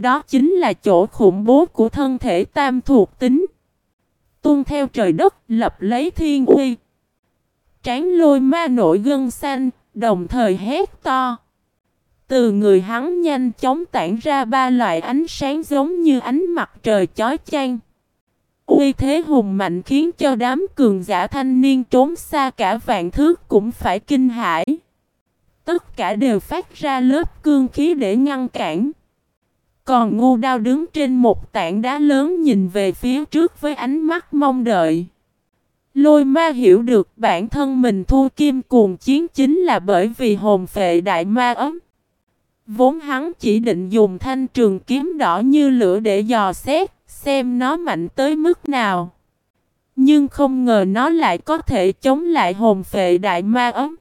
đó chính là chỗ khủng bố của thân thể tam thuộc tính. Tuân theo trời đất, lập lấy thiên uy. Tráng lôi ma nổi gân xanh, đồng thời hét to. Từ người hắn nhanh chóng tản ra ba loại ánh sáng giống như ánh mặt trời chói chang. Uy thế hùng mạnh khiến cho đám cường giả thanh niên trốn xa cả vạn thước cũng phải kinh hãi. Tất cả đều phát ra lớp cương khí để ngăn cản. Còn ngu đao đứng trên một tảng đá lớn nhìn về phía trước với ánh mắt mong đợi. Lôi ma hiểu được bản thân mình thua kim cuồng chiến chính là bởi vì hồn phệ đại ma ấm. Vốn hắn chỉ định dùng thanh trường kiếm đỏ như lửa để dò xét, xem nó mạnh tới mức nào. Nhưng không ngờ nó lại có thể chống lại hồn phệ đại ma ấm.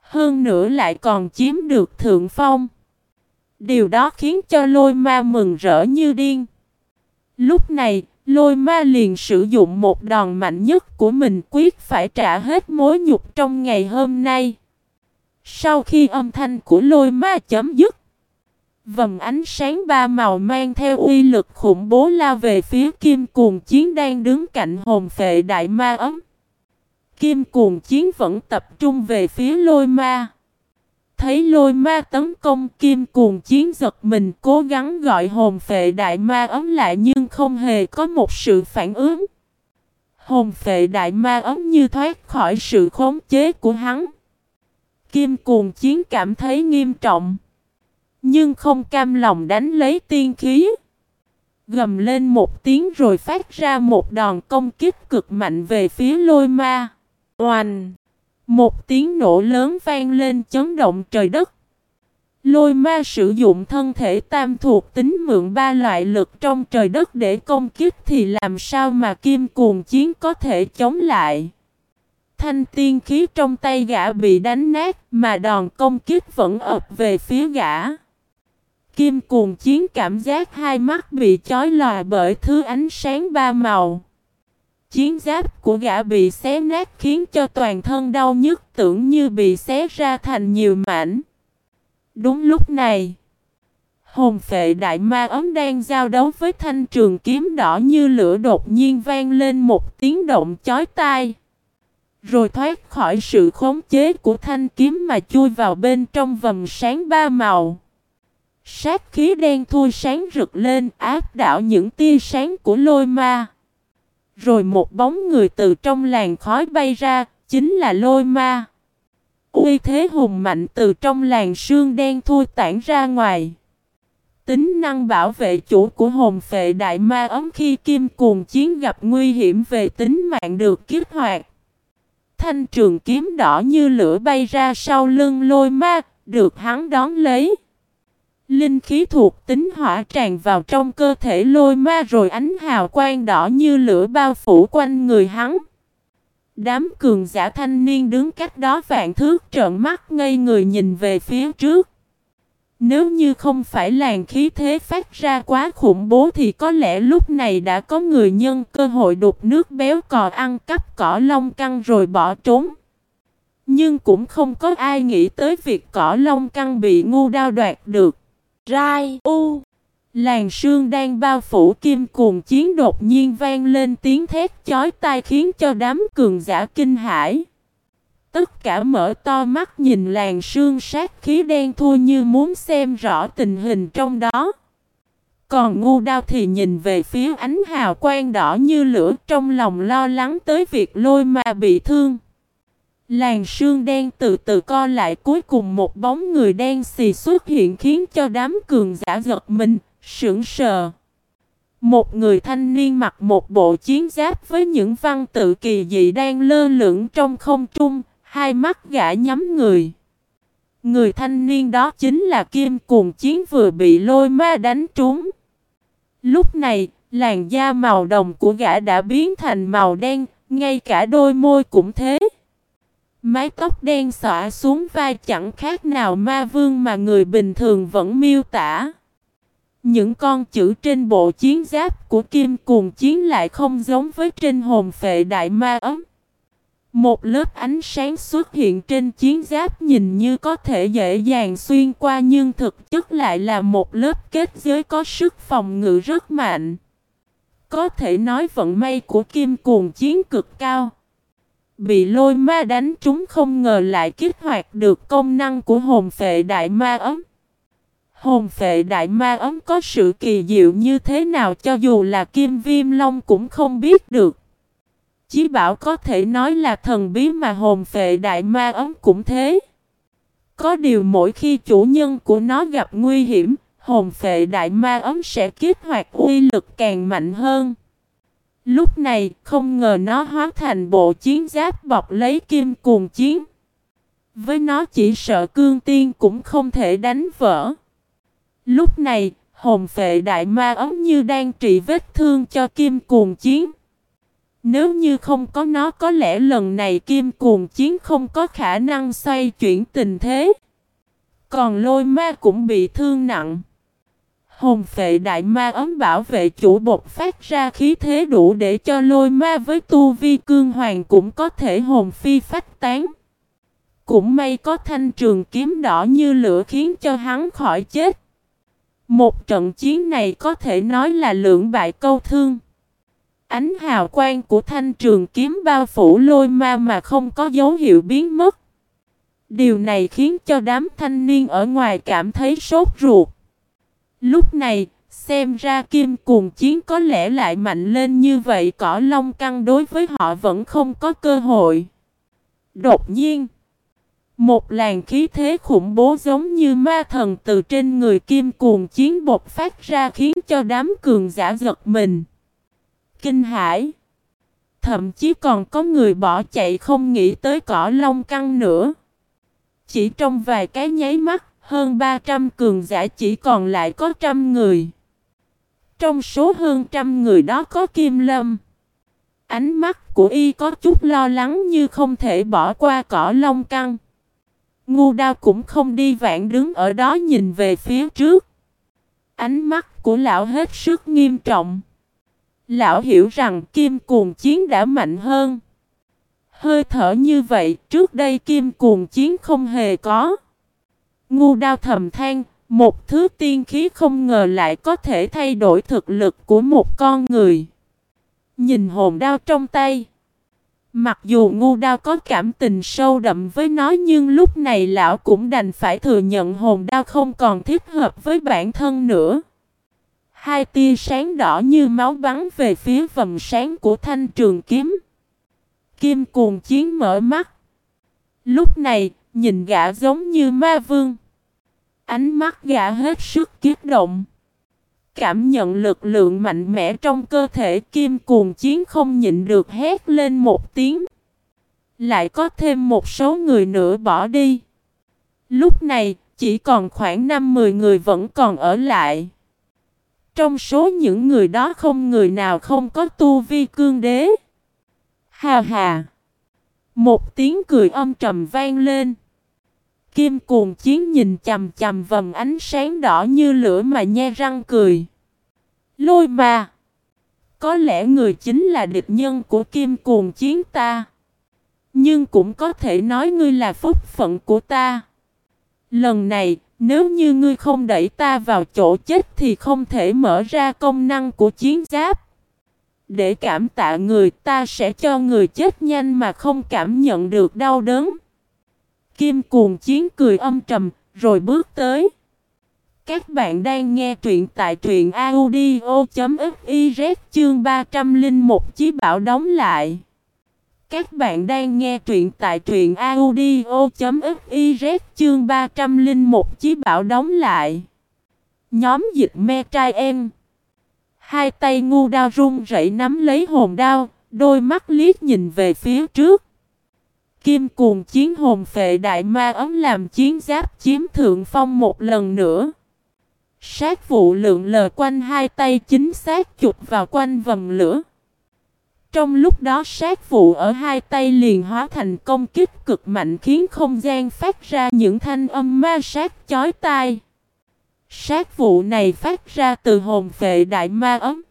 Hơn nữa lại còn chiếm được thượng phong. Điều đó khiến cho lôi ma mừng rỡ như điên. Lúc này, lôi ma liền sử dụng một đòn mạnh nhất của mình quyết phải trả hết mối nhục trong ngày hôm nay. Sau khi âm thanh của lôi ma chấm dứt, vầng ánh sáng ba màu mang theo uy lực khủng bố lao về phía kim cuồng chiến đang đứng cạnh hồn phệ đại ma ấm. Kim cuồng chiến vẫn tập trung về phía lôi ma. Thấy lôi ma tấn công kim cuồng chiến giật mình cố gắng gọi hồn phệ đại ma ấm lại nhưng không hề có một sự phản ứng. Hồn phệ đại ma ấm như thoát khỏi sự khống chế của hắn. Kim cuồng chiến cảm thấy nghiêm trọng. Nhưng không cam lòng đánh lấy tiên khí. Gầm lên một tiếng rồi phát ra một đòn công kích cực mạnh về phía lôi ma. Oanh! Một tiếng nổ lớn vang lên chấn động trời đất. Lôi ma sử dụng thân thể tam thuộc tính mượn ba loại lực trong trời đất để công kích thì làm sao mà kim cuồng chiến có thể chống lại. Thanh tiên khí trong tay gã bị đánh nát mà đòn công kích vẫn ập về phía gã. Kim cuồng chiến cảm giác hai mắt bị chói lòa bởi thứ ánh sáng ba màu. Chiến giáp của gã bị xé nát khiến cho toàn thân đau nhức tưởng như bị xé ra thành nhiều mảnh. Đúng lúc này, hồn phệ đại ma ấm đang giao đấu với thanh trường kiếm đỏ như lửa đột nhiên vang lên một tiếng động chói tai. Rồi thoát khỏi sự khống chế của thanh kiếm mà chui vào bên trong vầng sáng ba màu. Sát khí đen thui sáng rực lên áp đảo những tia sáng của lôi ma. Rồi một bóng người từ trong làn khói bay ra, chính là lôi ma. Uy thế hùng mạnh từ trong làn sương đen thui tản ra ngoài. Tính năng bảo vệ chủ của hồn phệ đại ma ấm khi kim cuồng chiến gặp nguy hiểm về tính mạng được kích hoạt. Thanh trường kiếm đỏ như lửa bay ra sau lưng lôi ma, được hắn đón lấy. Linh khí thuộc tính hỏa tràn vào trong cơ thể lôi ma rồi ánh hào quang đỏ như lửa bao phủ quanh người hắn. Đám cường giả thanh niên đứng cách đó vạn thước trợn mắt ngây người nhìn về phía trước. Nếu như không phải làn khí thế phát ra quá khủng bố thì có lẽ lúc này đã có người nhân cơ hội đục nước béo cò ăn cắp cỏ lông căng rồi bỏ trốn. Nhưng cũng không có ai nghĩ tới việc cỏ lông căng bị ngu đao đoạt được. Rai U làng sương đang bao phủ kim cuồng chiến đột nhiên vang lên tiếng thét chói tai khiến cho đám cường giả kinh hãi. Tất cả mở to mắt nhìn làng sương sát khí đen thui như muốn xem rõ tình hình trong đó. Còn ngu đao thì nhìn về phía ánh hào quang đỏ như lửa trong lòng lo lắng tới việc lôi ma bị thương. Làn sương đen từ từ co lại cuối cùng một bóng người đen xì xuất hiện khiến cho đám cường giả giật mình, sững sờ. Một người thanh niên mặc một bộ chiến giáp với những văn tự kỳ dị đang lơ lửng trong không trung, hai mắt gã nhắm người. Người thanh niên đó chính là Kim Cuồng Chiến vừa bị lôi ma đánh trúng. Lúc này, làn da màu đồng của gã đã biến thành màu đen, ngay cả đôi môi cũng thế. Mái tóc đen xõa xuống vai chẳng khác nào ma vương mà người bình thường vẫn miêu tả. Những con chữ trên bộ chiến giáp của kim cuồng chiến lại không giống với trên hồn phệ đại ma ấm. Một lớp ánh sáng xuất hiện trên chiến giáp nhìn như có thể dễ dàng xuyên qua nhưng thực chất lại là một lớp kết giới có sức phòng ngự rất mạnh. Có thể nói vận may của kim cuồng chiến cực cao. Bị lôi ma đánh chúng không ngờ lại kích hoạt được công năng của hồn phệ đại ma ấm. Hồn phệ đại ma ấm có sự kỳ diệu như thế nào cho dù là kim viêm long cũng không biết được. Chí bảo có thể nói là thần bí mà hồn phệ đại ma ấm cũng thế. Có điều mỗi khi chủ nhân của nó gặp nguy hiểm, hồn phệ đại ma ấm sẽ kích hoạt uy lực càng mạnh hơn. Lúc này, không ngờ nó hóa thành bộ chiến giáp bọc lấy kim cuồng chiến. Với nó chỉ sợ cương tiên cũng không thể đánh vỡ. Lúc này, hồn phệ đại ma ống như đang trị vết thương cho kim cuồng chiến. Nếu như không có nó có lẽ lần này kim cuồng chiến không có khả năng xoay chuyển tình thế. Còn lôi ma cũng bị thương nặng. Hồn phệ đại ma ấm bảo vệ chủ bột phát ra khí thế đủ để cho lôi ma với tu vi cương hoàng cũng có thể hồn phi phách tán. Cũng may có thanh trường kiếm đỏ như lửa khiến cho hắn khỏi chết. Một trận chiến này có thể nói là lượng bại câu thương. Ánh hào quang của thanh trường kiếm bao phủ lôi ma mà không có dấu hiệu biến mất. Điều này khiến cho đám thanh niên ở ngoài cảm thấy sốt ruột. Lúc này, xem ra kim cuồng chiến có lẽ lại mạnh lên như vậy cỏ long căng đối với họ vẫn không có cơ hội. Đột nhiên, một làn khí thế khủng bố giống như ma thần từ trên người kim cuồng chiến bột phát ra khiến cho đám cường giả giật mình. Kinh hãi. Thậm chí còn có người bỏ chạy không nghĩ tới cỏ long căng nữa. Chỉ trong vài cái nháy mắt, hơn 300 cường giả chỉ còn lại có trăm người. Trong số hơn trăm người đó có Kim Lâm. Ánh mắt của y có chút lo lắng như không thể bỏ qua cỏ long căng. Ngu đao cũng không đi vạn đứng ở đó nhìn về phía trước. Ánh mắt của lão hết sức nghiêm trọng. Lão hiểu rằng kim cuồng chiến đã mạnh hơn. Hơi thở như vậy, trước đây kim cuồng chiến không hề có. Ngu đao thầm than, một thứ tiên khí không ngờ lại có thể thay đổi thực lực của một con người. Nhìn hồn đao trong tay. Mặc dù ngu đao có cảm tình sâu đậm với nó nhưng lúc này lão cũng đành phải thừa nhận hồn đao không còn thích hợp với bản thân nữa. Hai tia sáng đỏ như máu bắn về phía vầm sáng của thanh trường kiếm. Kim cuồng chiến mở mắt. Lúc này, nhìn gã giống như ma vương. Ánh mắt gã hết sức kiếp động. Cảm nhận lực lượng mạnh mẽ trong cơ thể kim cuồng chiến không nhịn được hét lên một tiếng. Lại có thêm một số người nữa bỏ đi. Lúc này, chỉ còn khoảng 5-10 người vẫn còn ở lại. Trong số những người đó không người nào không có tu vi cương đế. Hà hà. Một tiếng cười âm trầm vang lên. Kim cuồng chiến nhìn chầm chầm vầng ánh sáng đỏ như lửa mà nhe răng cười. Lôi mà. Có lẽ người chính là địch nhân của kim cuồng chiến ta. Nhưng cũng có thể nói ngươi là phúc phận của ta. Lần này, nếu như ngươi không đẩy ta vào chỗ chết thì không thể mở ra công năng của chiến giáp. Để cảm tạ người ta sẽ cho người chết nhanh mà không cảm nhận được đau đớn. Kim cuồng chiến cười âm trầm, rồi bước tới. Các bạn đang nghe truyện tại truyện audio.fiz chương 301 chí bảo đóng lại. Các bạn đang nghe truyện tại truyện audio.fiz chương 301 chí bảo đóng lại. Nhóm dịch me trai em. Hai tay ngu đao run rẩy nắm lấy hồn đao, đôi mắt liếc nhìn về phía trước. Kim cuồng chiến hồn phệ đại ma ấm làm chiến giáp chiếm thượng phong một lần nữa. Sát vụ lượng lờ quanh hai tay chính xác chụp vào quanh vầm lửa. Trong lúc đó sát vụ ở hai tay liền hóa thành công kích cực mạnh khiến không gian phát ra những thanh âm ma sát chói tai. Sát vụ này phát ra từ hồn phệ đại ma ấm.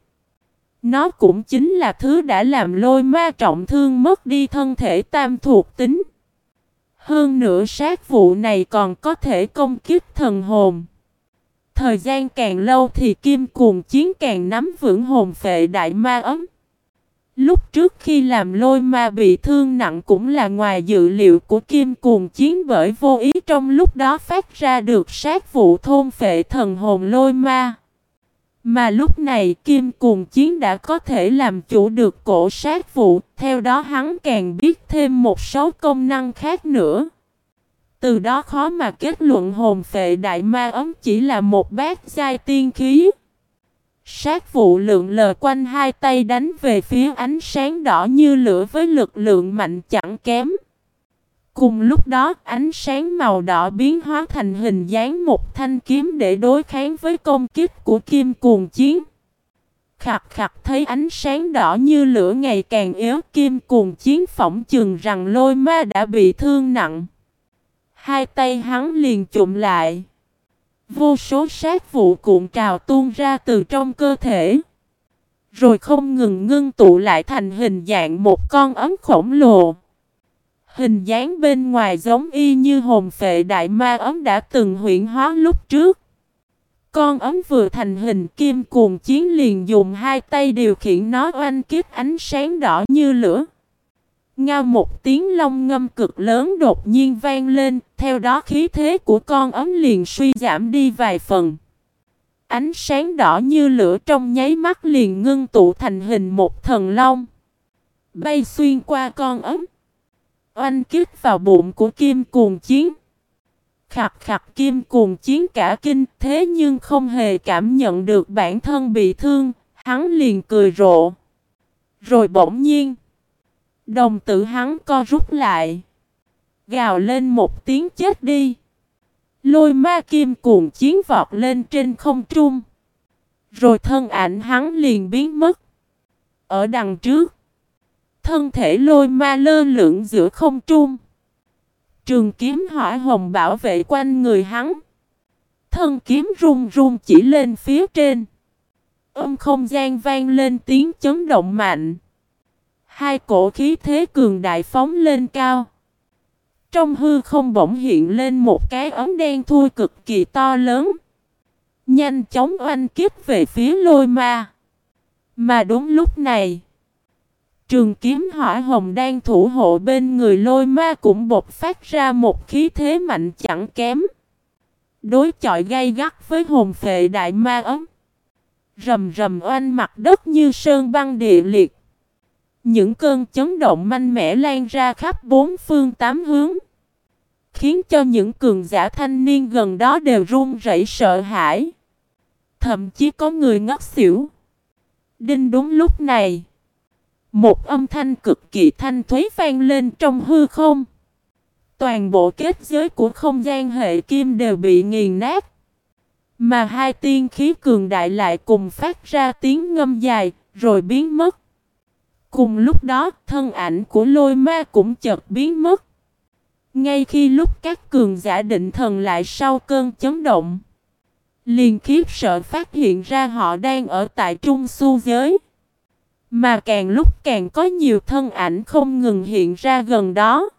Nó cũng chính là thứ đã làm lôi ma trọng thương mất đi thân thể tam thuộc tính. Hơn nữa sát vụ này còn có thể công kích thần hồn. Thời gian càng lâu thì kim cuồng chiến càng nắm vững hồn phệ đại ma ấm. Lúc trước khi làm lôi ma bị thương nặng cũng là ngoài dự liệu của kim cuồng chiến bởi vô ý trong lúc đó phát ra được sát vụ thôn phệ thần hồn lôi ma. Mà lúc này kim cuồng chiến đã có thể làm chủ được cổ sát vụ, theo đó hắn càng biết thêm một số công năng khác nữa. Từ đó khó mà kết luận hồn phệ đại ma ấm chỉ là một bát giai tiên khí. Sát vụ lượng lờ quanh hai tay đánh về phía ánh sáng đỏ như lửa với lực lượng mạnh chẳng kém. Cùng lúc đó, ánh sáng màu đỏ biến hóa thành hình dáng một thanh kiếm để đối kháng với công kích của kim cuồng chiến. Khặt khặt thấy ánh sáng đỏ như lửa ngày càng yếu, kim cuồng chiến phỏng chừng rằng lôi ma đã bị thương nặng. Hai tay hắn liền chụm lại. Vô số sát vụ cuộn trào tuôn ra từ trong cơ thể. Rồi không ngừng ngưng tụ lại thành hình dạng một con ấm khổng lồ. Hình dáng bên ngoài giống y như hồn phệ đại ma ấm đã từng huyện hóa lúc trước. Con ấm vừa thành hình kim cuồng chiến liền dùng hai tay điều khiển nó oanh kiếp ánh sáng đỏ như lửa. Ngao một tiếng long ngâm cực lớn đột nhiên vang lên, theo đó khí thế của con ấm liền suy giảm đi vài phần. Ánh sáng đỏ như lửa trong nháy mắt liền ngưng tụ thành hình một thần long. Bay xuyên qua con ấm. Oanh kích vào bụng của kim cuồng chiến. Khặt khặt kim cuồng chiến cả kinh thế nhưng không hề cảm nhận được bản thân bị thương, hắn liền cười rộ. Rồi bỗng nhiên. Đồng tử hắn co rút lại. Gào lên một tiếng chết đi. Lôi ma kim cuồng chiến vọt lên trên không trung. Rồi thân ảnh hắn liền biến mất. Ở đằng trước. Thân thể lôi ma lơ lửng giữa không trung. Trường kiếm hỏa hồng bảo vệ quanh người hắn. Thân kiếm run run chỉ lên phía trên. Âm không gian vang lên tiếng chấn động mạnh. Hai cổ khí thế cường đại phóng lên cao. Trong hư không bỗng hiện lên một cái ấm đen thui cực kỳ to lớn. Nhanh chóng oanh kích về phía lôi ma. Mà đúng lúc này, trường kiếm hỏa hồng đang thủ hộ bên người lôi ma cũng bộc phát ra một khí thế mạnh chẳng kém. Đối chọi gay gắt với hồn phệ đại ma ấm. Rầm rầm oanh mặt đất như sơn băng địa liệt. Những cơn chấn động mạnh mẽ lan ra khắp bốn phương tám hướng. Khiến cho những cường giả thanh niên gần đó đều run rẩy sợ hãi. Thậm chí có người ngất xỉu. Đinh đúng lúc này. Một âm thanh cực kỳ thanh thuế vang lên trong hư không. Toàn bộ kết giới của không gian hệ kim đều bị nghiền nát. Mà hai tiên khí cường đại lại cùng phát ra tiếng ngâm dài, rồi biến mất. Cùng lúc đó, thân ảnh của lôi ma cũng chợt biến mất. Ngay khi lúc các cường giả định thần lại sau cơn chấn động, liền khiếp sợ phát hiện ra họ đang ở tại trung su giới. Mà càng lúc càng có nhiều thân ảnh không ngừng hiện ra gần đó.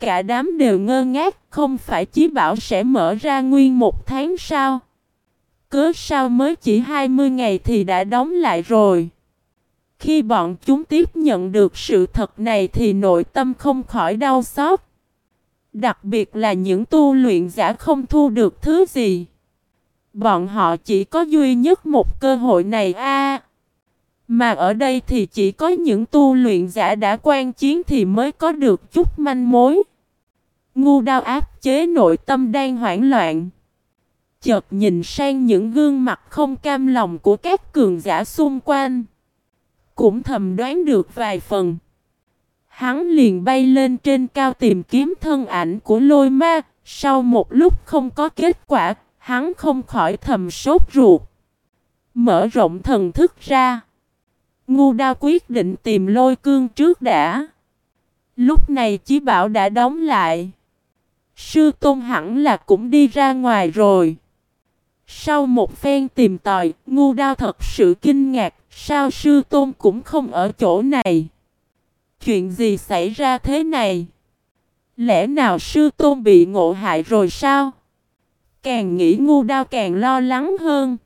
Cả đám đều ngơ ngác, không phải chí bảo sẽ mở ra nguyên một tháng sao? Cớ sao mới chỉ 20 ngày thì đã đóng lại rồi? Khi bọn chúng tiếp nhận được sự thật này thì nội tâm không khỏi đau xót. Đặc biệt là những tu luyện giả không thu được thứ gì. Bọn họ chỉ có duy nhất một cơ hội này a mà ở đây thì chỉ có những tu luyện giả đã quan chiến thì mới có được chút manh mối. Ngu đao áp chế nội tâm đang hoảng loạn. Chợt nhìn sang những gương mặt không cam lòng của các cường giả xung quanh cũng thầm đoán được vài phần. Hắn liền bay lên trên cao tìm kiếm thân ảnh của lôi ma, sau một lúc không có kết quả, hắn không khỏi thầm sốt ruột. Mở rộng thần thức ra. Ngu đao quyết định tìm lôi cương trước đã. Lúc này chí bảo đã đóng lại. Sư tôn hẳn là cũng đi ra ngoài rồi. Sau một phen tìm tòi, ngu đao thật sự kinh ngạc sao sư tôn cũng không ở chỗ này? Chuyện gì xảy ra thế này? Lẽ nào sư tôn bị ngộ hại rồi sao? Càng nghĩ ngu đao càng lo lắng hơn.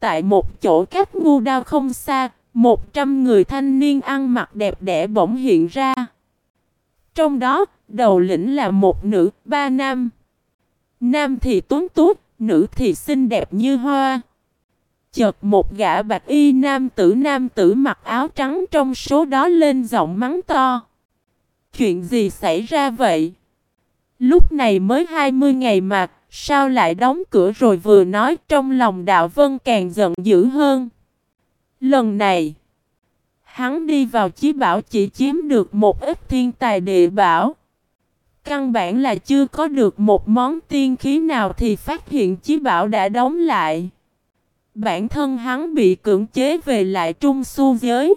Tại một chỗ cách ngu đao không xa, một trăm người thanh niên ăn mặc đẹp đẽ bỗng hiện ra. Trong đó, đầu lĩnh là một nữ, ba nam. Nam thì tuấn tút, nữ thì xinh đẹp như hoa. Chợt một gã bạch y nam tử nam tử mặc áo trắng trong số đó lên giọng mắng to. Chuyện gì xảy ra vậy? Lúc này mới 20 ngày mà, sao lại đóng cửa rồi vừa nói trong lòng đạo vân càng giận dữ hơn. Lần này, hắn đi vào chí bảo chỉ chiếm được một ít thiên tài địa bảo. Căn bản là chưa có được một món tiên khí nào thì phát hiện chí bảo đã đóng lại. Bản thân hắn bị cưỡng chế về lại trung su giới.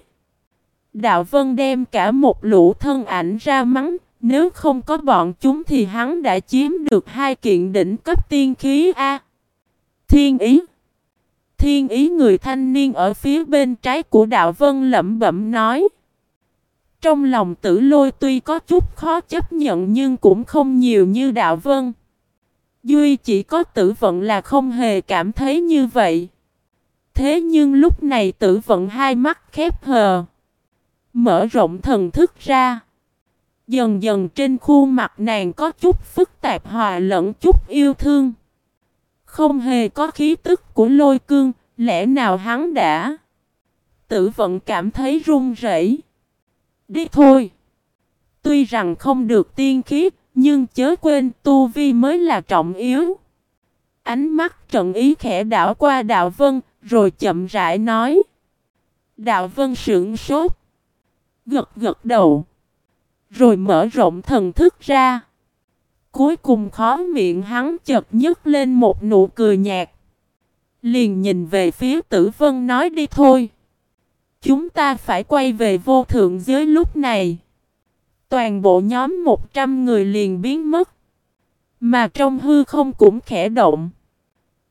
Đạo Vân đem cả một lũ thân ảnh ra mắng, nếu không có bọn chúng thì hắn đã chiếm được hai kiện đỉnh cấp tiên khí A. Thiên ý Thiên ý người thanh niên ở phía bên trái của đạo vân lẩm bẩm nói. Trong lòng tử lôi tuy có chút khó chấp nhận nhưng cũng không nhiều như đạo vân. Duy chỉ có tử vận là không hề cảm thấy như vậy. Thế nhưng lúc này tử vận hai mắt khép hờ. Mở rộng thần thức ra. Dần dần trên khuôn mặt nàng có chút phức tạp hòa lẫn chút yêu thương. Không hề có khí tức của lôi cương, lẽ nào hắn đã? Tử vận cảm thấy run rẩy. Đi thôi. Tuy rằng không được tiên khí, nhưng chớ quên tu vi mới là trọng yếu. Ánh mắt trận ý khẽ đảo qua đạo vân, rồi chậm rãi nói. Đạo vân sững sốt. Gật gật đầu. Rồi mở rộng thần thức ra. Cuối cùng khó miệng hắn chợt nhấc lên một nụ cười nhạt. Liền nhìn về phía tử vân nói đi thôi. Chúng ta phải quay về vô thượng giới lúc này. Toàn bộ nhóm 100 người liền biến mất. Mà trong hư không cũng khẽ động.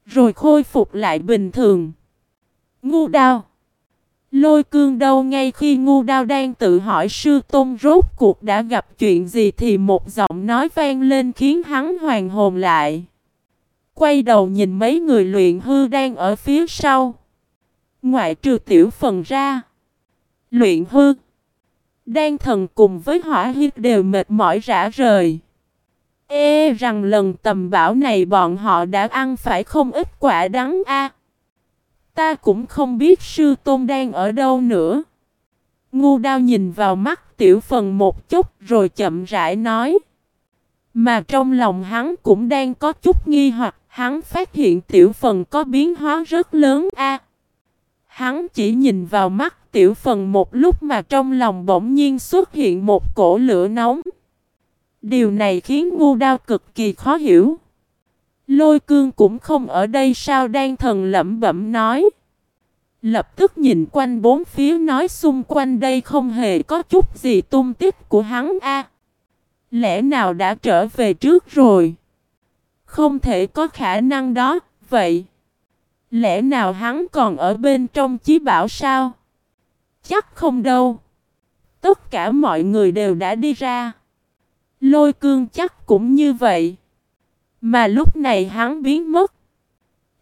Rồi khôi phục lại bình thường. Ngu đao. Lôi cương đâu ngay khi ngu đao đang tự hỏi sư tôn rốt cuộc đã gặp chuyện gì thì một giọng nói vang lên khiến hắn hoàng hồn lại. Quay đầu nhìn mấy người luyện hư đang ở phía sau. Ngoại trừ tiểu phần ra. Luyện hư. đang thần cùng với hỏa hít đều mệt mỏi rã rời. Ê rằng lần tầm bảo này bọn họ đã ăn phải không ít quả đắng a. Ta cũng không biết sư tôn đang ở đâu nữa. Ngu đao nhìn vào mắt tiểu phần một chút rồi chậm rãi nói. Mà trong lòng hắn cũng đang có chút nghi hoặc, hắn phát hiện tiểu phần có biến hóa rất lớn a. Hắn chỉ nhìn vào mắt tiểu phần một lúc mà trong lòng bỗng nhiên xuất hiện một cổ lửa nóng. Điều này khiến ngu đao cực kỳ khó hiểu. Lôi cương cũng không ở đây sao đang thần lẩm bẩm nói. Lập tức nhìn quanh bốn phía nói xung quanh đây không hề có chút gì tung tích của hắn a. Lẽ nào đã trở về trước rồi? Không thể có khả năng đó, vậy. Lẽ nào hắn còn ở bên trong chí bảo sao? Chắc không đâu. Tất cả mọi người đều đã đi ra. Lôi cương chắc cũng như vậy. Mà lúc này hắn biến mất.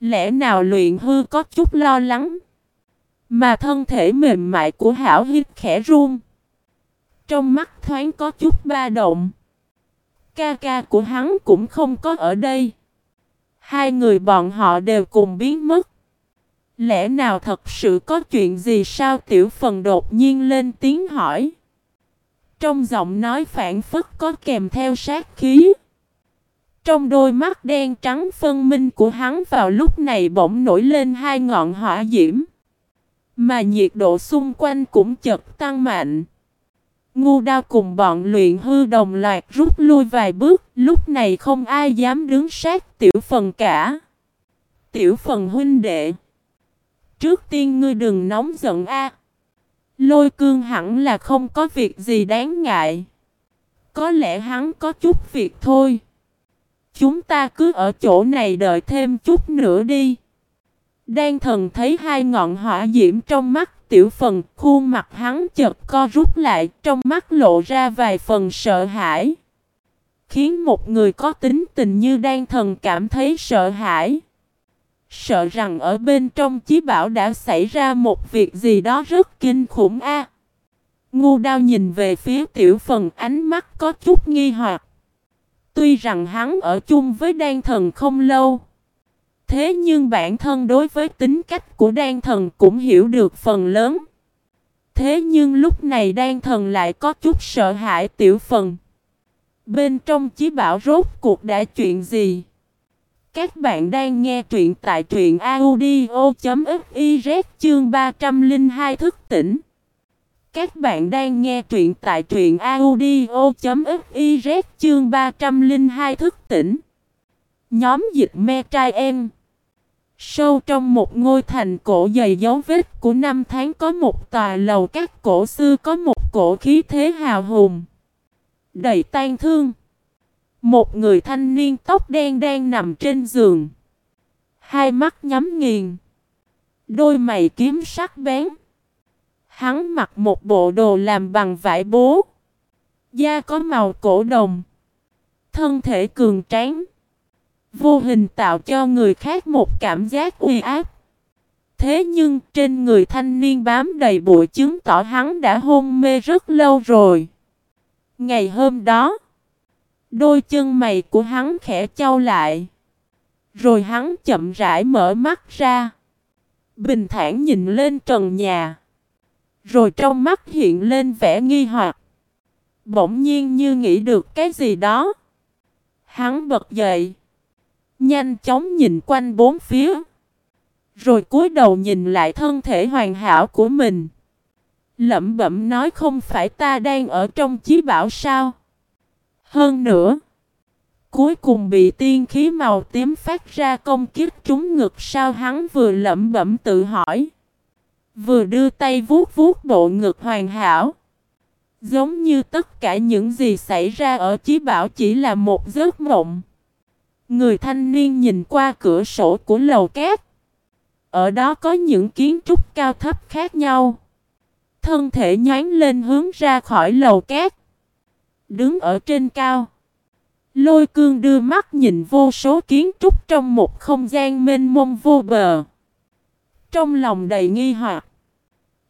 Lẽ nào luyện hư có chút lo lắng? Mà thân thể mềm mại của hảo hít khẽ run. Trong mắt thoáng có chút ba động. Ca ca của hắn cũng không có ở đây. Hai người bọn họ đều cùng biến mất. Lẽ nào thật sự có chuyện gì sao tiểu phần đột nhiên lên tiếng hỏi. Trong giọng nói phản phất có kèm theo sát khí. Trong đôi mắt đen trắng phân minh của hắn vào lúc này bỗng nổi lên hai ngọn hỏa diễm. Mà nhiệt độ xung quanh cũng chật tăng mạnh. Ngu đao cùng bọn luyện hư đồng loạt rút lui vài bước, lúc này không ai dám đứng sát tiểu phần cả. Tiểu phần huynh đệ. Trước tiên ngươi đừng nóng giận a. Lôi cương hẳn là không có việc gì đáng ngại. Có lẽ hắn có chút việc thôi. Chúng ta cứ ở chỗ này đợi thêm chút nữa đi. Đan thần thấy hai ngọn hỏa diễm trong mắt tiểu phần, khuôn mặt hắn chợt co rút lại, trong mắt lộ ra vài phần sợ hãi. Khiến một người có tính tình như đan thần cảm thấy sợ hãi. Sợ rằng ở bên trong chí bảo đã xảy ra một việc gì đó rất kinh khủng a. Ngu đao nhìn về phía tiểu phần ánh mắt có chút nghi hoặc. Tuy rằng hắn ở chung với đan thần không lâu. Thế nhưng bản thân đối với tính cách của đan thần cũng hiểu được phần lớn. Thế nhưng lúc này đan thần lại có chút sợ hãi tiểu phần. Bên trong chí bảo rốt cuộc đã chuyện gì? Các bạn đang nghe truyện tại truyện audio.fiz chương 302 thức tỉnh. Các bạn đang nghe truyện tại truyện audio.fiz chương 302 thức tỉnh. Nhóm dịch me trai em. Sâu trong một ngôi thành cổ dày dấu vết của năm tháng có một tòa lầu các cổ xưa có một cổ khí thế hào hùng. Đầy tan thương. Một người thanh niên tóc đen đang nằm trên giường. Hai mắt nhắm nghiền. Đôi mày kiếm sắc bén. Hắn mặc một bộ đồ làm bằng vải bố. Da có màu cổ đồng. Thân thể cường tráng. Vô hình tạo cho người khác một cảm giác uy áp. Thế nhưng trên người thanh niên bám đầy bụi chứng tỏ hắn đã hôn mê rất lâu rồi. Ngày hôm đó, đôi chân mày của hắn khẽ trao lại. Rồi hắn chậm rãi mở mắt ra. Bình thản nhìn lên trần nhà. Rồi trong mắt hiện lên vẻ nghi hoặc. Bỗng nhiên như nghĩ được cái gì đó. Hắn bật dậy. Nhanh chóng nhìn quanh bốn phía. Rồi cúi đầu nhìn lại thân thể hoàn hảo của mình. Lẩm bẩm nói không phải ta đang ở trong chí bảo sao. Hơn nữa. Cuối cùng bị tiên khí màu tím phát ra công kiếp trúng ngực sao hắn vừa lẩm bẩm tự hỏi. Vừa đưa tay vuốt vuốt bộ ngực hoàn hảo. Giống như tất cả những gì xảy ra ở chí bảo chỉ là một giấc mộng. Người thanh niên nhìn qua cửa sổ của lầu cát. Ở đó có những kiến trúc cao thấp khác nhau. Thân thể nhán lên hướng ra khỏi lầu cát. Đứng ở trên cao. Lôi cương đưa mắt nhìn vô số kiến trúc trong một không gian mênh mông vô bờ. Trong lòng đầy nghi hoặc.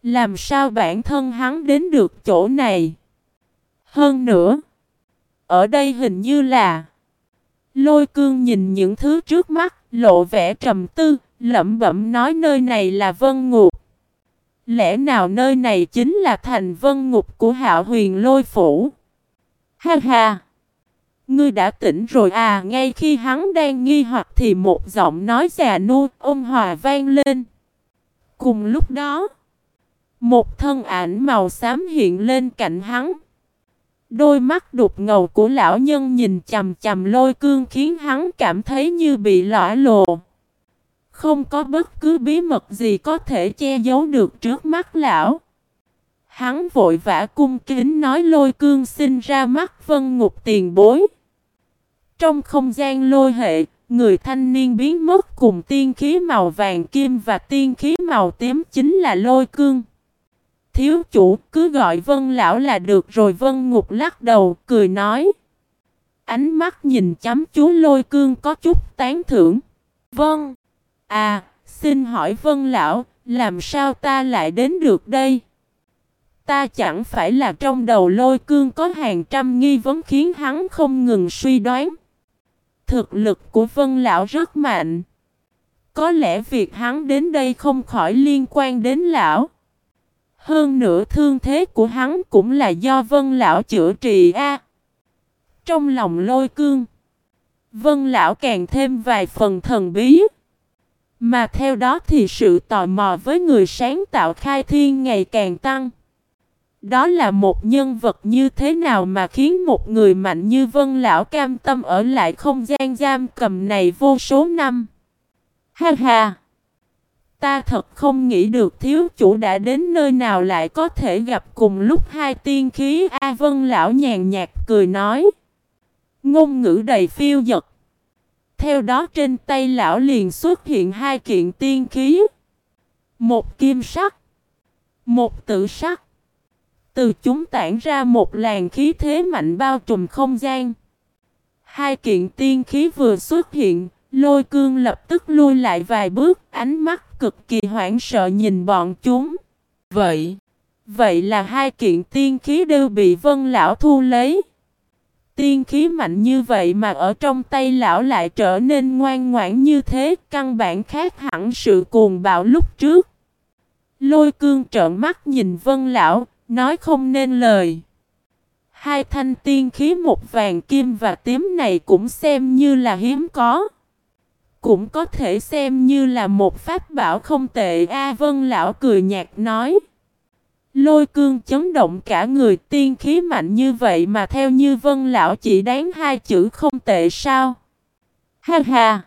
Làm sao bản thân hắn đến được chỗ này? Hơn nữa. Ở đây hình như là. Lôi cương nhìn những thứ trước mắt, lộ vẻ trầm tư, lẩm bẩm nói nơi này là vân ngục. Lẽ nào nơi này chính là thành vân ngục của hạo huyền lôi phủ? Ha ha! Ngươi đã tỉnh rồi à ngay khi hắn đang nghi hoặc thì một giọng nói già nua ôn hòa vang lên. Cùng lúc đó, một thân ảnh màu xám hiện lên cạnh hắn. Đôi mắt đục ngầu của lão nhân nhìn chầm chầm lôi cương khiến hắn cảm thấy như bị lõa lồ. Không có bất cứ bí mật gì có thể che giấu được trước mắt lão. Hắn vội vã cung kính nói lôi cương xin ra mắt vân ngục tiền bối. Trong không gian lôi hệ, người thanh niên biến mất cùng tiên khí màu vàng kim và tiên khí màu tím chính là lôi cương thiếu chủ cứ gọi vân lão là được rồi vân ngục lắc đầu cười nói. Ánh mắt nhìn chấm chú lôi cương có chút tán thưởng. Vâng. À, xin hỏi vân lão, làm sao ta lại đến được đây? Ta chẳng phải là trong đầu lôi cương có hàng trăm nghi vấn khiến hắn không ngừng suy đoán. Thực lực của vân lão rất mạnh. Có lẽ việc hắn đến đây không khỏi liên quan đến lão. Hơn nữa thương thế của hắn cũng là do vân lão chữa trị a. Trong lòng lôi cương, vân lão càng thêm vài phần thần bí. Mà theo đó thì sự tò mò với người sáng tạo khai thiên ngày càng tăng. Đó là một nhân vật như thế nào mà khiến một người mạnh như vân lão cam tâm ở lại không gian giam cầm này vô số năm. Ha ha! Ta thật không nghĩ được thiếu chủ đã đến nơi nào lại có thể gặp cùng lúc hai tiên khí A Vân lão nhàn nhạt cười nói. Ngôn ngữ đầy phiêu dật. Theo đó trên tay lão liền xuất hiện hai kiện tiên khí. Một kim sắc. Một tử sắc. Từ chúng tản ra một làn khí thế mạnh bao trùm không gian. Hai kiện tiên khí vừa xuất hiện, lôi cương lập tức lui lại vài bước, ánh mắt cực kỳ hoảng sợ nhìn bọn chúng. Vậy, vậy là hai kiện tiên khí đều bị vân lão thu lấy. Tiên khí mạnh như vậy mà ở trong tay lão lại trở nên ngoan ngoãn như thế, căn bản khác hẳn sự cuồng bạo lúc trước. Lôi cương trợn mắt nhìn vân lão, nói không nên lời. Hai thanh tiên khí một vàng kim và tím này cũng xem như là hiếm có. Cũng có thể xem như là một pháp bảo không tệ A Vân Lão cười nhạt nói. Lôi cương chấn động cả người tiên khí mạnh như vậy mà theo như Vân Lão chỉ đáng hai chữ không tệ sao? Ha ha!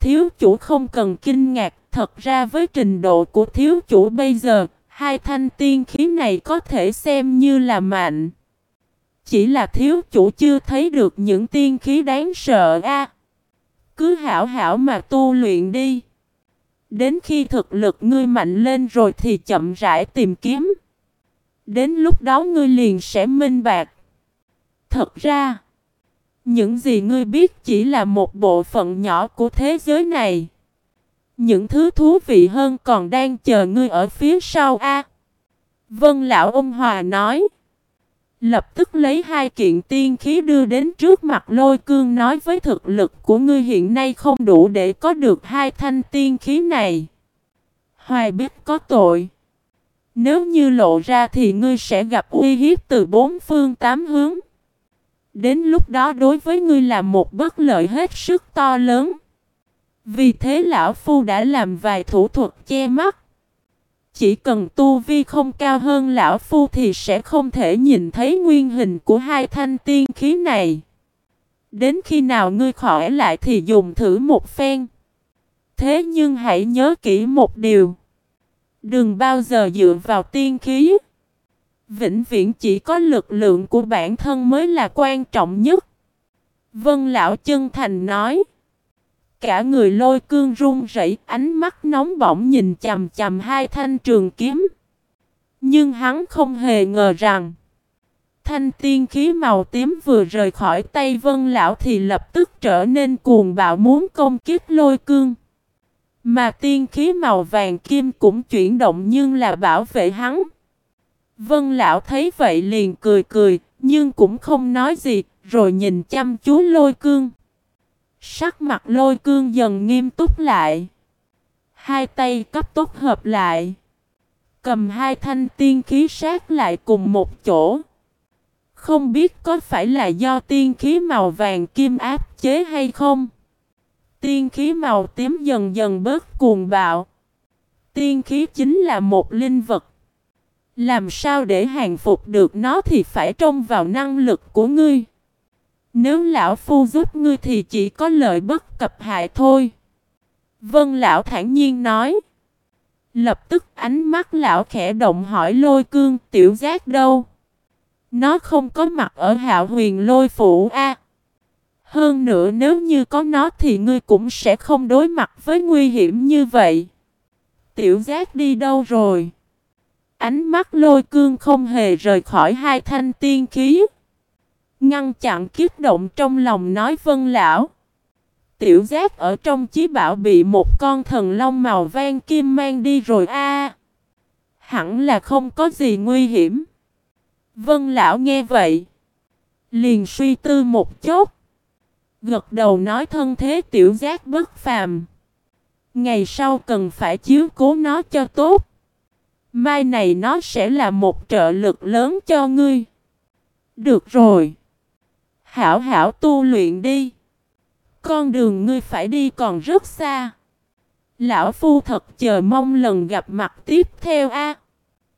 Thiếu chủ không cần kinh ngạc, thật ra với trình độ của thiếu chủ bây giờ, hai thanh tiên khí này có thể xem như là mạnh. Chỉ là thiếu chủ chưa thấy được những tiên khí đáng sợ a cứ hảo hảo mà tu luyện đi. Đến khi thực lực ngươi mạnh lên rồi thì chậm rãi tìm kiếm. Đến lúc đó ngươi liền sẽ minh bạc. Thật ra, những gì ngươi biết chỉ là một bộ phận nhỏ của thế giới này. Những thứ thú vị hơn còn đang chờ ngươi ở phía sau a. Vân lão ông hòa nói. Lập tức lấy hai kiện tiên khí đưa đến trước mặt lôi cương nói với thực lực của ngươi hiện nay không đủ để có được hai thanh tiên khí này. Hoài biết có tội. Nếu như lộ ra thì ngươi sẽ gặp uy hiếp từ bốn phương tám hướng. Đến lúc đó đối với ngươi là một bất lợi hết sức to lớn. Vì thế lão phu đã làm vài thủ thuật che mắt. Chỉ cần tu vi không cao hơn lão phu thì sẽ không thể nhìn thấy nguyên hình của hai thanh tiên khí này. Đến khi nào ngươi khỏi lại thì dùng thử một phen. Thế nhưng hãy nhớ kỹ một điều. Đừng bao giờ dựa vào tiên khí. Vĩnh viễn chỉ có lực lượng của bản thân mới là quan trọng nhất. Vân Lão chân thành nói. Cả người lôi cương run rẩy, ánh mắt nóng bỏng nhìn chầm chầm hai thanh trường kiếm. Nhưng hắn không hề ngờ rằng Thanh tiên khí màu tím vừa rời khỏi tay vân lão thì lập tức trở nên cuồng bạo muốn công kích lôi cương. Mà tiên khí màu vàng kim cũng chuyển động nhưng là bảo vệ hắn. Vân lão thấy vậy liền cười cười, nhưng cũng không nói gì, rồi nhìn chăm chú lôi cương. Sắc mặt lôi cương dần nghiêm túc lại. Hai tay cấp tốc hợp lại. Cầm hai thanh tiên khí sát lại cùng một chỗ. Không biết có phải là do tiên khí màu vàng kim áp chế hay không? Tiên khí màu tím dần dần bớt cuồng bạo. Tiên khí chính là một linh vật. Làm sao để hàng phục được nó thì phải trông vào năng lực của ngươi. Nếu lão phu giúp ngươi thì chỉ có lợi bất cập hại thôi. Vân lão thản nhiên nói. Lập tức ánh mắt lão khẽ động hỏi lôi cương, tiểu giác đâu. Nó không có mặt ở hạo huyền lôi phủ a. Hơn nữa nếu như có nó thì ngươi cũng sẽ không đối mặt với nguy hiểm như vậy. Tiểu giác đi đâu rồi? Ánh mắt lôi cương không hề rời khỏi hai thanh tiên khí. Ngăn chặn kiếp động trong lòng nói vân lão. Tiểu giác ở trong chí bảo bị một con thần long màu vang kim mang đi rồi a. hẳn là không có gì nguy hiểm. Vân lão nghe vậy. Liền suy tư một chút. Gật đầu nói thân thế tiểu giác bất phàm. Ngày sau cần phải chiếu cố nó cho tốt. Mai này nó sẽ là một trợ lực lớn cho ngươi. Được rồi. Hảo hảo tu luyện đi. Con đường ngươi phải đi còn rất xa. Lão Phu thật chờ mong lần gặp mặt tiếp theo a.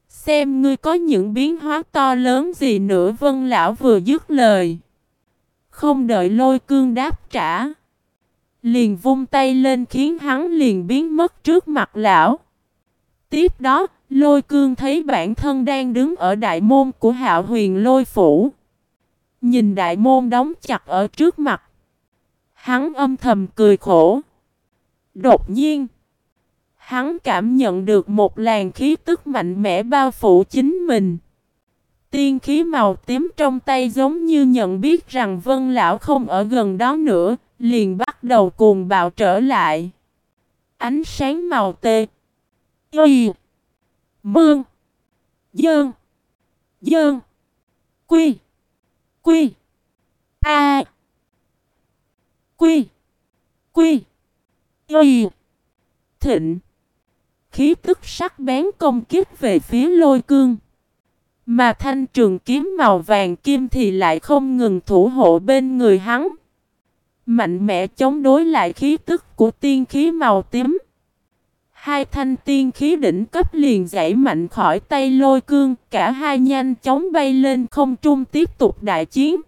Xem ngươi có những biến hóa to lớn gì nữa Vân Lão vừa dứt lời. Không đợi lôi cương đáp trả. Liền vung tay lên khiến hắn liền biến mất trước mặt lão. Tiếp đó, lôi cương thấy bản thân đang đứng ở đại môn của hạo huyền lôi phủ. Nhìn đại môn đóng chặt ở trước mặt. Hắn âm thầm cười khổ. Đột nhiên, hắn cảm nhận được một làn khí tức mạnh mẽ bao phủ chính mình. Tiên khí màu tím trong tay giống như nhận biết rằng Vân Lão không ở gần đó nữa, liền bắt đầu cuồng bạo trở lại. Ánh sáng màu tê. Y. Mương. Dơn. Dơn. Quy. Quy. A. Quy. Quy. Y. Thịnh. Khí tức sắc bén công kích về phía lôi cương. Mà thanh trường kiếm màu vàng kim thì lại không ngừng thủ hộ bên người hắn. Mạnh mẽ chống đối lại khí tức của tiên khí màu tím. Hai thanh tiên khí đỉnh cấp liền giải mạnh khỏi tay lôi cương, cả hai nhanh chóng bay lên không trung tiếp tục đại chiến.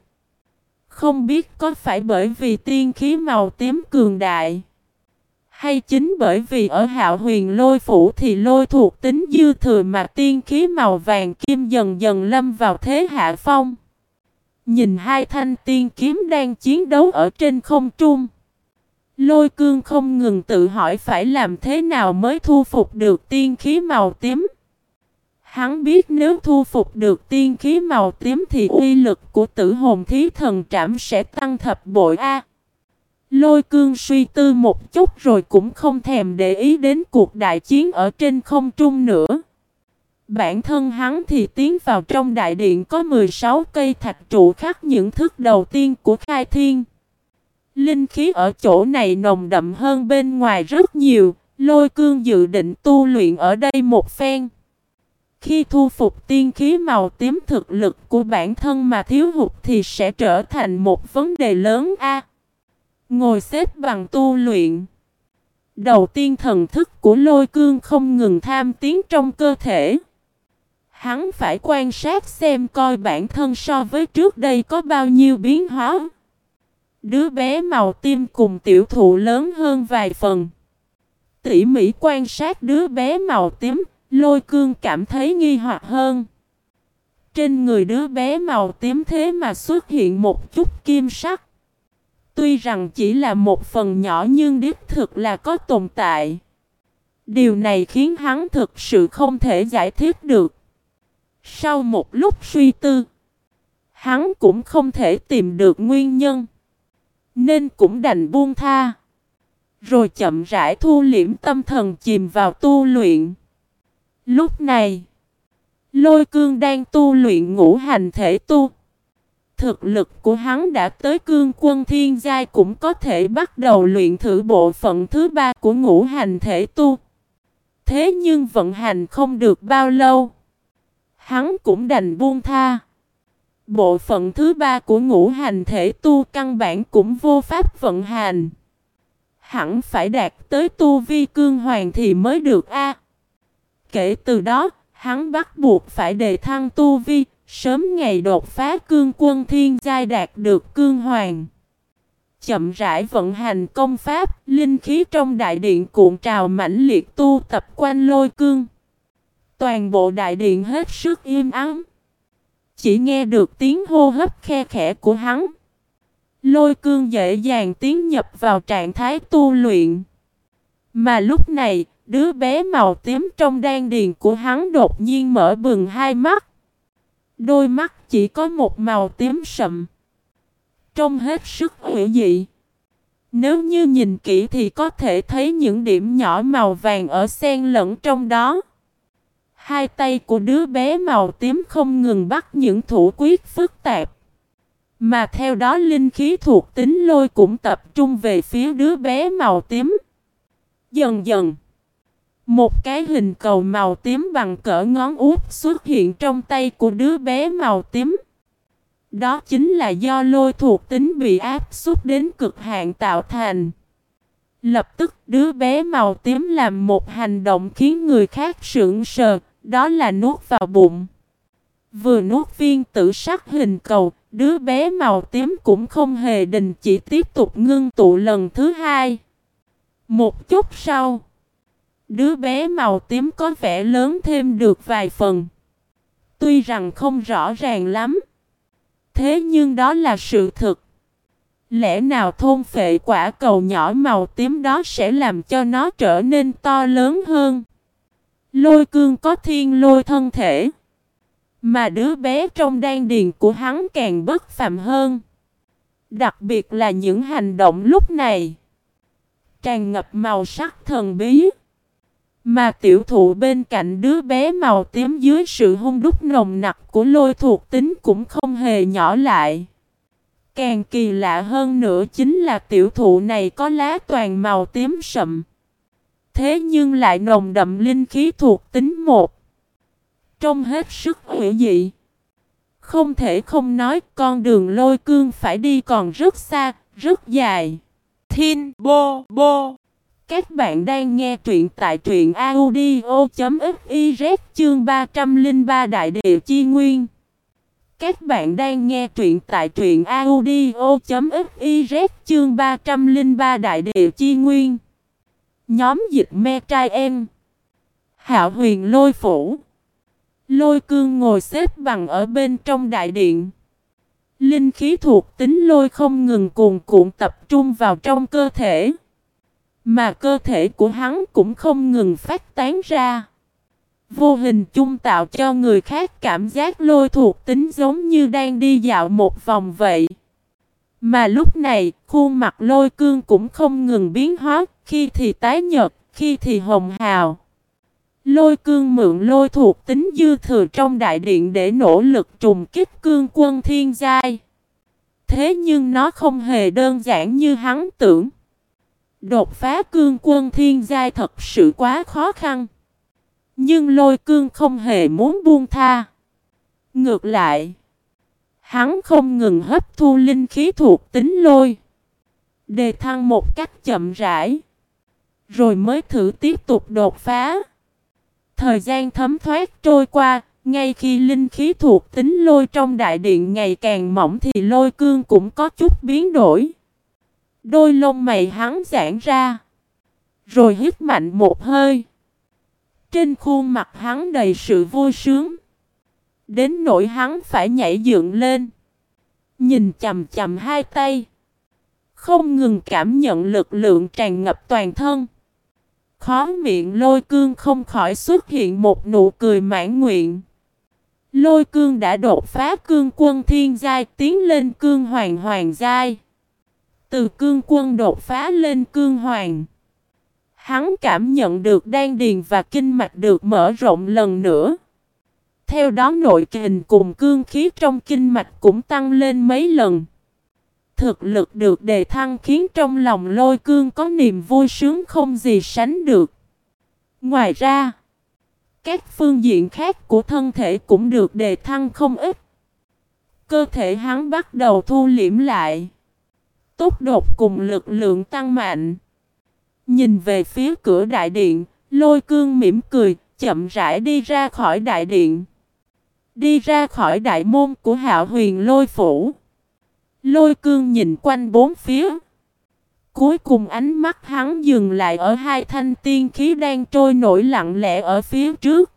Không biết có phải bởi vì tiên khí màu tím cường đại, hay chính bởi vì ở hạo huyền lôi phủ thì lôi thuộc tính dư thừa mà tiên khí màu vàng kim dần dần lâm vào thế hạ phong. Nhìn hai thanh tiên kiếm đang chiến đấu ở trên không trung. Lôi cương không ngừng tự hỏi phải làm thế nào mới thu phục được tiên khí màu tím. Hắn biết nếu thu phục được tiên khí màu tím thì uy lực của tử hồn thí thần trảm sẽ tăng thập bội A. Lôi cương suy tư một chút rồi cũng không thèm để ý đến cuộc đại chiến ở trên không trung nữa. Bản thân hắn thì tiến vào trong đại điện có 16 cây thạch trụ khắc những thức đầu tiên của khai thiên. Linh khí ở chỗ này nồng đậm hơn bên ngoài rất nhiều, lôi cương dự định tu luyện ở đây một phen. Khi thu phục tiên khí màu tím thực lực của bản thân mà thiếu hụt thì sẽ trở thành một vấn đề lớn a. ngồi xếp bằng tu luyện. Đầu tiên thần thức của lôi cương không ngừng tham tiến trong cơ thể. Hắn phải quan sát xem coi bản thân so với trước đây có bao nhiêu biến hóa. Đứa bé màu tim cùng tiểu thụ lớn hơn vài phần. Tỉ mỉ quan sát đứa bé màu tím, lôi cương cảm thấy nghi hoặc hơn. Trên người đứa bé màu tím thế mà xuất hiện một chút kim sắc. Tuy rằng chỉ là một phần nhỏ nhưng đích thực là có tồn tại. Điều này khiến hắn thực sự không thể giải thích được. Sau một lúc suy tư, hắn cũng không thể tìm được nguyên nhân. Nên cũng đành buông tha. Rồi chậm rãi thu liễm tâm thần chìm vào tu luyện. Lúc này, lôi cương đang tu luyện ngũ hành thể tu. Thực lực của hắn đã tới cương quân thiên giai cũng có thể bắt đầu luyện thử bộ phận thứ ba của ngũ hành thể tu. Thế nhưng vận hành không được bao lâu. Hắn cũng đành buông tha. Bộ phận thứ ba của ngũ hành thể tu căn bản cũng vô pháp vận hành. Hẳn phải đạt tới tu vi cương hoàng thì mới được a. Kể từ đó, hắn bắt buộc phải đề thăng tu vi, sớm ngày đột phá cương quân thiên giai đạt được cương hoàng. Chậm rãi vận hành công pháp, linh khí trong đại điện cuộn trào mãnh liệt tu tập quanh lôi cương. Toàn bộ đại điện hết sức im ắng. Chỉ nghe được tiếng hô hấp khe khẽ của hắn. Lôi cương dễ dàng tiến nhập vào trạng thái tu luyện. Mà lúc này, đứa bé màu tím trong đan điền của hắn đột nhiên mở bừng hai mắt. Đôi mắt chỉ có một màu tím sậm. Trông hết sức hữu dị. Nếu như nhìn kỹ thì có thể thấy những điểm nhỏ màu vàng ở xen lẫn trong đó. Hai tay của đứa bé màu tím không ngừng bắt những thủ quyết phức tạp. Mà theo đó linh khí thuộc tính lôi cũng tập trung về phía đứa bé màu tím. Dần dần, một cái hình cầu màu tím bằng cỡ ngón út xuất hiện trong tay của đứa bé màu tím. Đó chính là do lôi thuộc tính bị áp suất đến cực hạn tạo thành. Lập tức đứa bé màu tím làm một hành động khiến người khác sững sờ, đó là nuốt vào bụng. Vừa nuốt viên tử sắc hình cầu, đứa bé màu tím cũng không hề đình chỉ tiếp tục ngưng tụ lần thứ hai. Một chút sau, đứa bé màu tím có vẻ lớn thêm được vài phần. Tuy rằng không rõ ràng lắm, thế nhưng đó là sự thực. Lẽ nào thôn phệ quả cầu nhỏ màu tím đó sẽ làm cho nó trở nên to lớn hơn? Lôi cương có thiên lôi thân thể. Mà đứa bé trong đan điền của hắn càng bất phàm hơn. Đặc biệt là những hành động lúc này. Tràn ngập màu sắc thần bí. Mà tiểu thụ bên cạnh đứa bé màu tím dưới sự hung đúc nồng nặc của lôi thuộc tính cũng không hề nhỏ lại. Càng kỳ lạ hơn nữa chính là tiểu thụ này có lá toàn màu tím sậm. Thế nhưng lại nồng đậm linh khí thuộc tính một. Trông hết sức hữu dị. Không thể không nói con đường lôi cương phải đi còn rất xa, rất dài. Thiên Bô Bô Các bạn đang nghe truyện tại truyện audio.fiz chương 303 Đại Địa Chi Nguyên. Các bạn đang nghe truyện tại truyện audio.fiz chương 303 Đại Địa Chi Nguyên. Nhóm dịch me trai em. Hạo huyền lôi phủ. Lôi cương ngồi xếp bằng ở bên trong đại điện. Linh khí thuộc tính lôi không ngừng cuồn cuộn tập trung vào trong cơ thể. Mà cơ thể của hắn cũng không ngừng phát tán ra. Vô hình chung tạo cho người khác cảm giác lôi thuộc tính giống như đang đi dạo một vòng vậy. Mà lúc này, khuôn mặt lôi cương cũng không ngừng biến hóa, khi thì tái nhợt, khi thì hồng hào. Lôi cương mượn lôi thuộc tính dư thừa trong đại điện để nỗ lực trùng kích cương quân thiên giai. Thế nhưng nó không hề đơn giản như hắn tưởng. Đột phá cương quân thiên giai thật sự quá khó khăn. Nhưng lôi cương không hề muốn buông tha. Ngược lại, hắn không ngừng hấp thu linh khí thuộc tính lôi. Đề thăng một cách chậm rãi. Rồi mới thử tiếp tục đột phá. Thời gian thấm thoát trôi qua, ngay khi linh khí thuộc tính lôi trong đại điện ngày càng mỏng thì lôi cương cũng có chút biến đổi. Đôi lông mày hắn giãn ra. Rồi hít mạnh một hơi. Trên khuôn mặt hắn đầy sự vui sướng. Đến nỗi hắn phải nhảy dựng lên. Nhìn chầm chầm hai tay. Không ngừng cảm nhận lực lượng tràn ngập toàn thân. Khó miệng lôi cương không khỏi xuất hiện một nụ cười mãn nguyện. Lôi cương đã đột phá cương quân thiên giai, tiến lên cương hoàng hoàng giai. Từ cương quân đột phá lên cương hoàng. Hắn cảm nhận được đan điền và kinh mạch được mở rộng lần nữa. Theo đó nội kình cùng cương khí trong kinh mạch cũng tăng lên mấy lần. Thực lực được đề thăng khiến trong lòng lôi cương có niềm vui sướng không gì sánh được. Ngoài ra, các phương diện khác của thân thể cũng được đề thăng không ít. Cơ thể hắn bắt đầu thu liễm lại. Tốc đột cùng lực lượng tăng mạnh. Nhìn về phía cửa đại điện, lôi cương mỉm cười, chậm rãi đi ra khỏi đại điện. Đi ra khỏi đại môn của hạo huyền lôi phủ. Lôi cương nhìn quanh bốn phía. Cuối cùng ánh mắt hắn dừng lại ở hai thanh tiên khí đang trôi nổi lặng lẽ ở phía trước.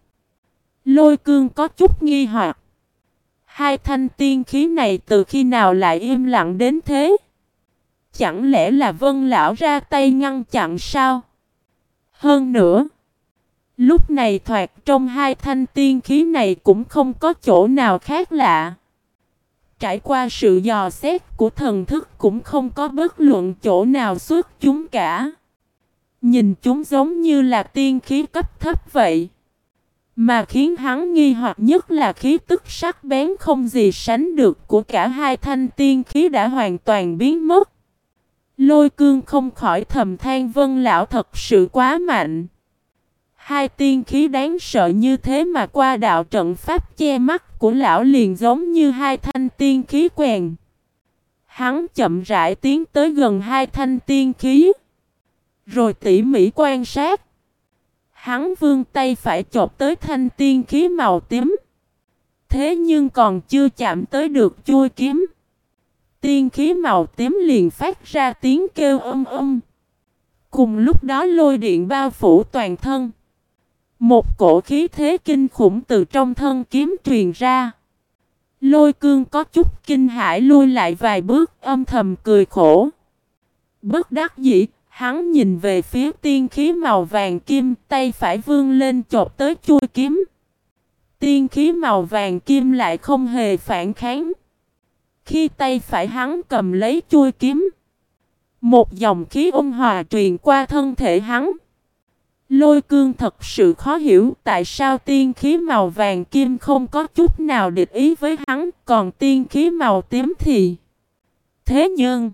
Lôi cương có chút nghi hoặc. Hai thanh tiên khí này từ khi nào lại im lặng đến thế? Chẳng lẽ là vân lão ra tay ngăn chặn sao? Hơn nữa, lúc này thoạt trong hai thanh tiên khí này cũng không có chỗ nào khác lạ. Trải qua sự dò xét của thần thức cũng không có bất luận chỗ nào xuất chúng cả. Nhìn chúng giống như là tiên khí cấp thấp vậy. Mà khiến hắn nghi hoặc nhất là khí tức sắc bén không gì sánh được của cả hai thanh tiên khí đã hoàn toàn biến mất. Lôi cương không khỏi thầm than, vân lão thật sự quá mạnh. Hai tiên khí đáng sợ như thế mà qua đạo trận pháp che mắt của lão liền giống như hai thanh tiên khí quèn. Hắn chậm rãi tiến tới gần hai thanh tiên khí. Rồi tỉ mỉ quan sát. Hắn vươn tay phải chộp tới thanh tiên khí màu tím. Thế nhưng còn chưa chạm tới được chui kiếm. Tiên khí màu tím liền phát ra tiếng kêu âm âm. Cùng lúc đó lôi điện bao phủ toàn thân. Một cổ khí thế kinh khủng từ trong thân kiếm truyền ra. Lôi cương có chút kinh hãi lui lại vài bước âm thầm cười khổ. Bất đắc dĩ, hắn nhìn về phía tiên khí màu vàng kim tay phải vươn lên chộp tới chui kiếm. Tiên khí màu vàng kim lại không hề phản kháng. Khi tay phải hắn cầm lấy chui kiếm. Một dòng khí ôn hòa truyền qua thân thể hắn. Lôi cương thật sự khó hiểu tại sao tiên khí màu vàng kim không có chút nào địch ý với hắn, còn tiên khí màu tím thì... Thế nhưng,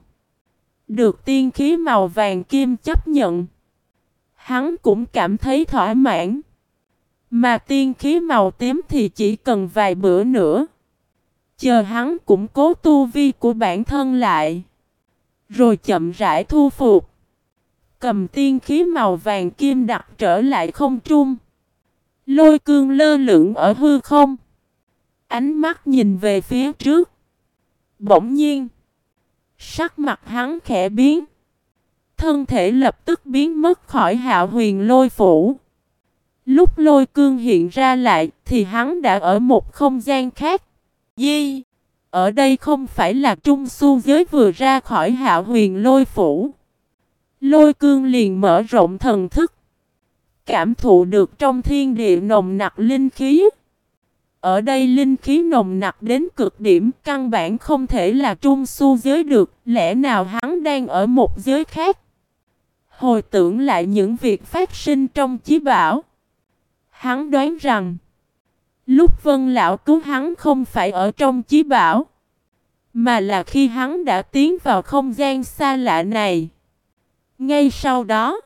được tiên khí màu vàng kim chấp nhận, hắn cũng cảm thấy thỏa mãn. Mà tiên khí màu tím thì chỉ cần vài bữa nữa. Chờ hắn củng cố tu vi của bản thân lại. Rồi chậm rãi thu phục. Cầm tiên khí màu vàng kim đặt trở lại không trung. Lôi cương lơ lửng ở hư không. Ánh mắt nhìn về phía trước. Bỗng nhiên. Sắc mặt hắn khẽ biến. Thân thể lập tức biến mất khỏi hạo huyền lôi phủ. Lúc lôi cương hiện ra lại thì hắn đã ở một không gian khác. Di! Ở đây không phải là trung su giới vừa ra khỏi hạo huyền lôi phủ. Lôi cương liền mở rộng thần thức. Cảm thụ được trong thiên địa nồng nặc linh khí. Ở đây linh khí nồng nặc đến cực điểm, căn bản không thể là trung su giới được. Lẽ nào hắn đang ở một giới khác? Hồi tưởng lại những việc phát sinh trong chí bảo. Hắn đoán rằng. Lúc vân lão cứu hắn không phải ở trong chí bảo. Mà là khi hắn đã tiến vào không gian xa lạ này. Ngay sau đó,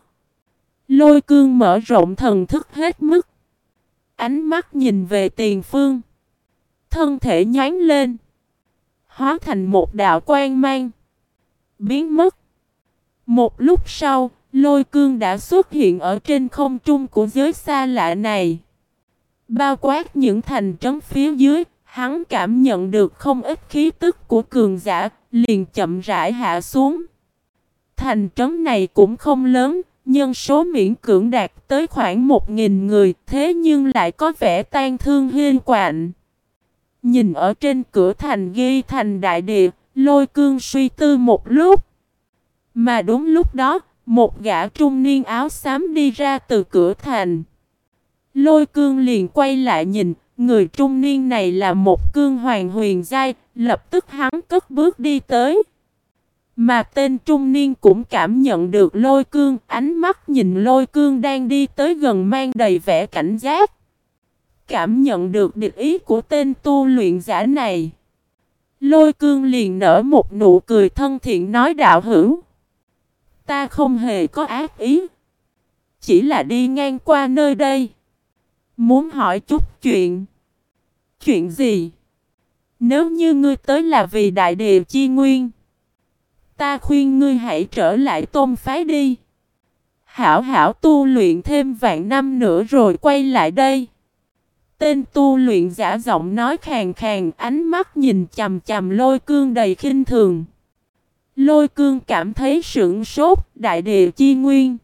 lôi cương mở rộng thần thức hết mức. Ánh mắt nhìn về tiền phương. Thân thể nhánh lên. Hóa thành một đạo quan mang. Biến mất. Một lúc sau, lôi cương đã xuất hiện ở trên không trung của giới xa lạ này. Bao quát những thành trấn phía dưới, hắn cảm nhận được không ít khí tức của cường giả, liền chậm rãi hạ xuống. Thành trấn này cũng không lớn, nhân số miễn cưỡng đạt tới khoảng một nghìn người, thế nhưng lại có vẻ tan thương hiên quạnh. Nhìn ở trên cửa thành ghi thành đại địa, lôi cương suy tư một lúc. Mà đúng lúc đó, một gã trung niên áo xám đi ra từ cửa thành. Lôi cương liền quay lại nhìn, người trung niên này là một cương hoàng huyền giai, lập tức hắn cất bước đi tới. Mà tên trung niên cũng cảm nhận được lôi cương, ánh mắt nhìn lôi cương đang đi tới gần mang đầy vẻ cảnh giác. Cảm nhận được địch ý của tên tu luyện giả này. Lôi cương liền nở một nụ cười thân thiện nói đạo hữu. Ta không hề có ác ý. Chỉ là đi ngang qua nơi đây. Muốn hỏi chút chuyện. Chuyện gì? Nếu như ngươi tới là vì đại địa chi nguyên. Ta khuyên ngươi hãy trở lại tôn phái đi. Hảo hảo tu luyện thêm vạn năm nữa rồi quay lại đây. Tên tu luyện giả giọng nói khàn khàn ánh mắt nhìn chầm chầm lôi cương đầy khinh thường. Lôi cương cảm thấy sững sốt đại địa chi nguyên.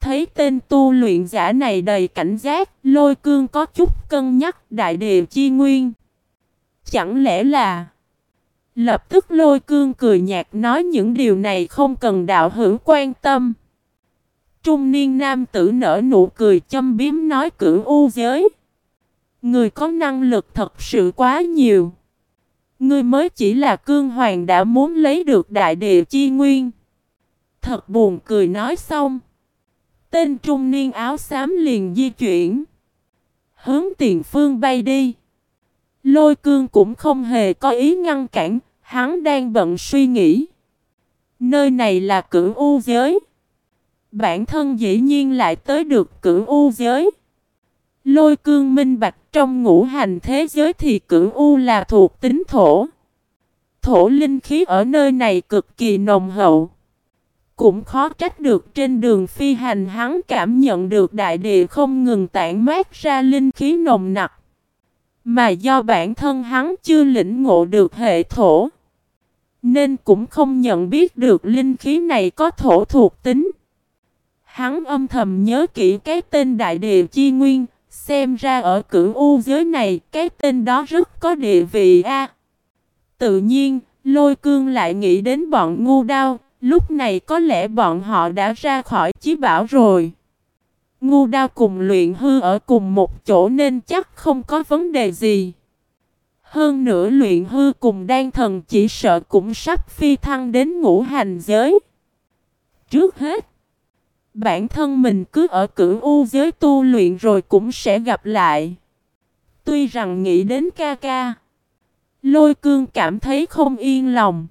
Thấy tên tu luyện giả này đầy cảnh giác, lôi cương có chút cân nhắc đại địa chi nguyên. Chẳng lẽ là... Lập tức lôi cương cười nhạt nói những điều này không cần đạo hữu quan tâm. Trung niên nam tử nở nụ cười châm biếm nói cửu u giới. Người có năng lực thật sự quá nhiều. Người mới chỉ là cương hoàng đã muốn lấy được đại địa chi nguyên. Thật buồn cười nói xong. Tên trung niên áo xám liền di chuyển. Hướng tiền phương bay đi. Lôi cương cũng không hề có ý ngăn cản, hắn đang bận suy nghĩ. Nơi này là cửu u giới. Bản thân dĩ nhiên lại tới được cửu u giới. Lôi cương minh bạch trong ngũ hành thế giới thì cửu u là thuộc tính thổ. Thổ linh khí ở nơi này cực kỳ nồng hậu. Cũng khó trách được trên đường phi hành hắn cảm nhận được đại địa không ngừng tản mát ra linh khí nồng nặc. Mà do bản thân hắn chưa lĩnh ngộ được hệ thổ. Nên cũng không nhận biết được linh khí này có thổ thuộc tính. Hắn âm thầm nhớ kỹ cái tên đại địa chi nguyên, Xem ra ở cửu u giới này, cái tên đó rất có địa vị a. Tự nhiên, lôi cương lại nghĩ đến bọn ngu đao, lúc này có lẽ bọn họ đã ra khỏi chí bảo rồi. Ngu đao cùng luyện hư ở cùng một chỗ nên chắc không có vấn đề gì. Hơn nữa luyện hư cùng đan thần chỉ sợ cũng sắp phi thăng đến ngũ hành giới. Trước hết, bản thân mình cứ ở cửu u giới tu luyện rồi cũng sẽ gặp lại. Tuy rằng nghĩ đến ca ca, lôi cương cảm thấy không yên lòng.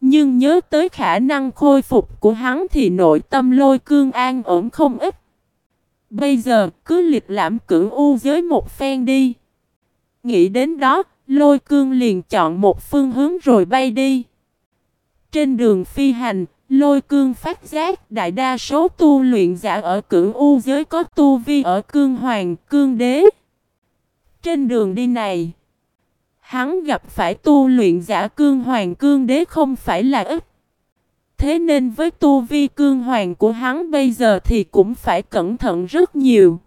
Nhưng nhớ tới khả năng khôi phục của hắn thì nội tâm lôi cương an ổn không ít. Bây giờ cứ liệt lãm cửu u giới một phen đi. Nghĩ đến đó, lôi cương liền chọn một phương hướng rồi bay đi. Trên đường phi hành, lôi cương phát giác đại đa số tu luyện giả ở cửu u giới có tu vi ở cương hoàng, cương đế. Trên đường đi này, hắn gặp phải tu luyện giả cương hoàng cương đế không phải là ít. Thế nên với tu vi cương hoàng của hắn bây giờ thì cũng phải cẩn thận rất nhiều.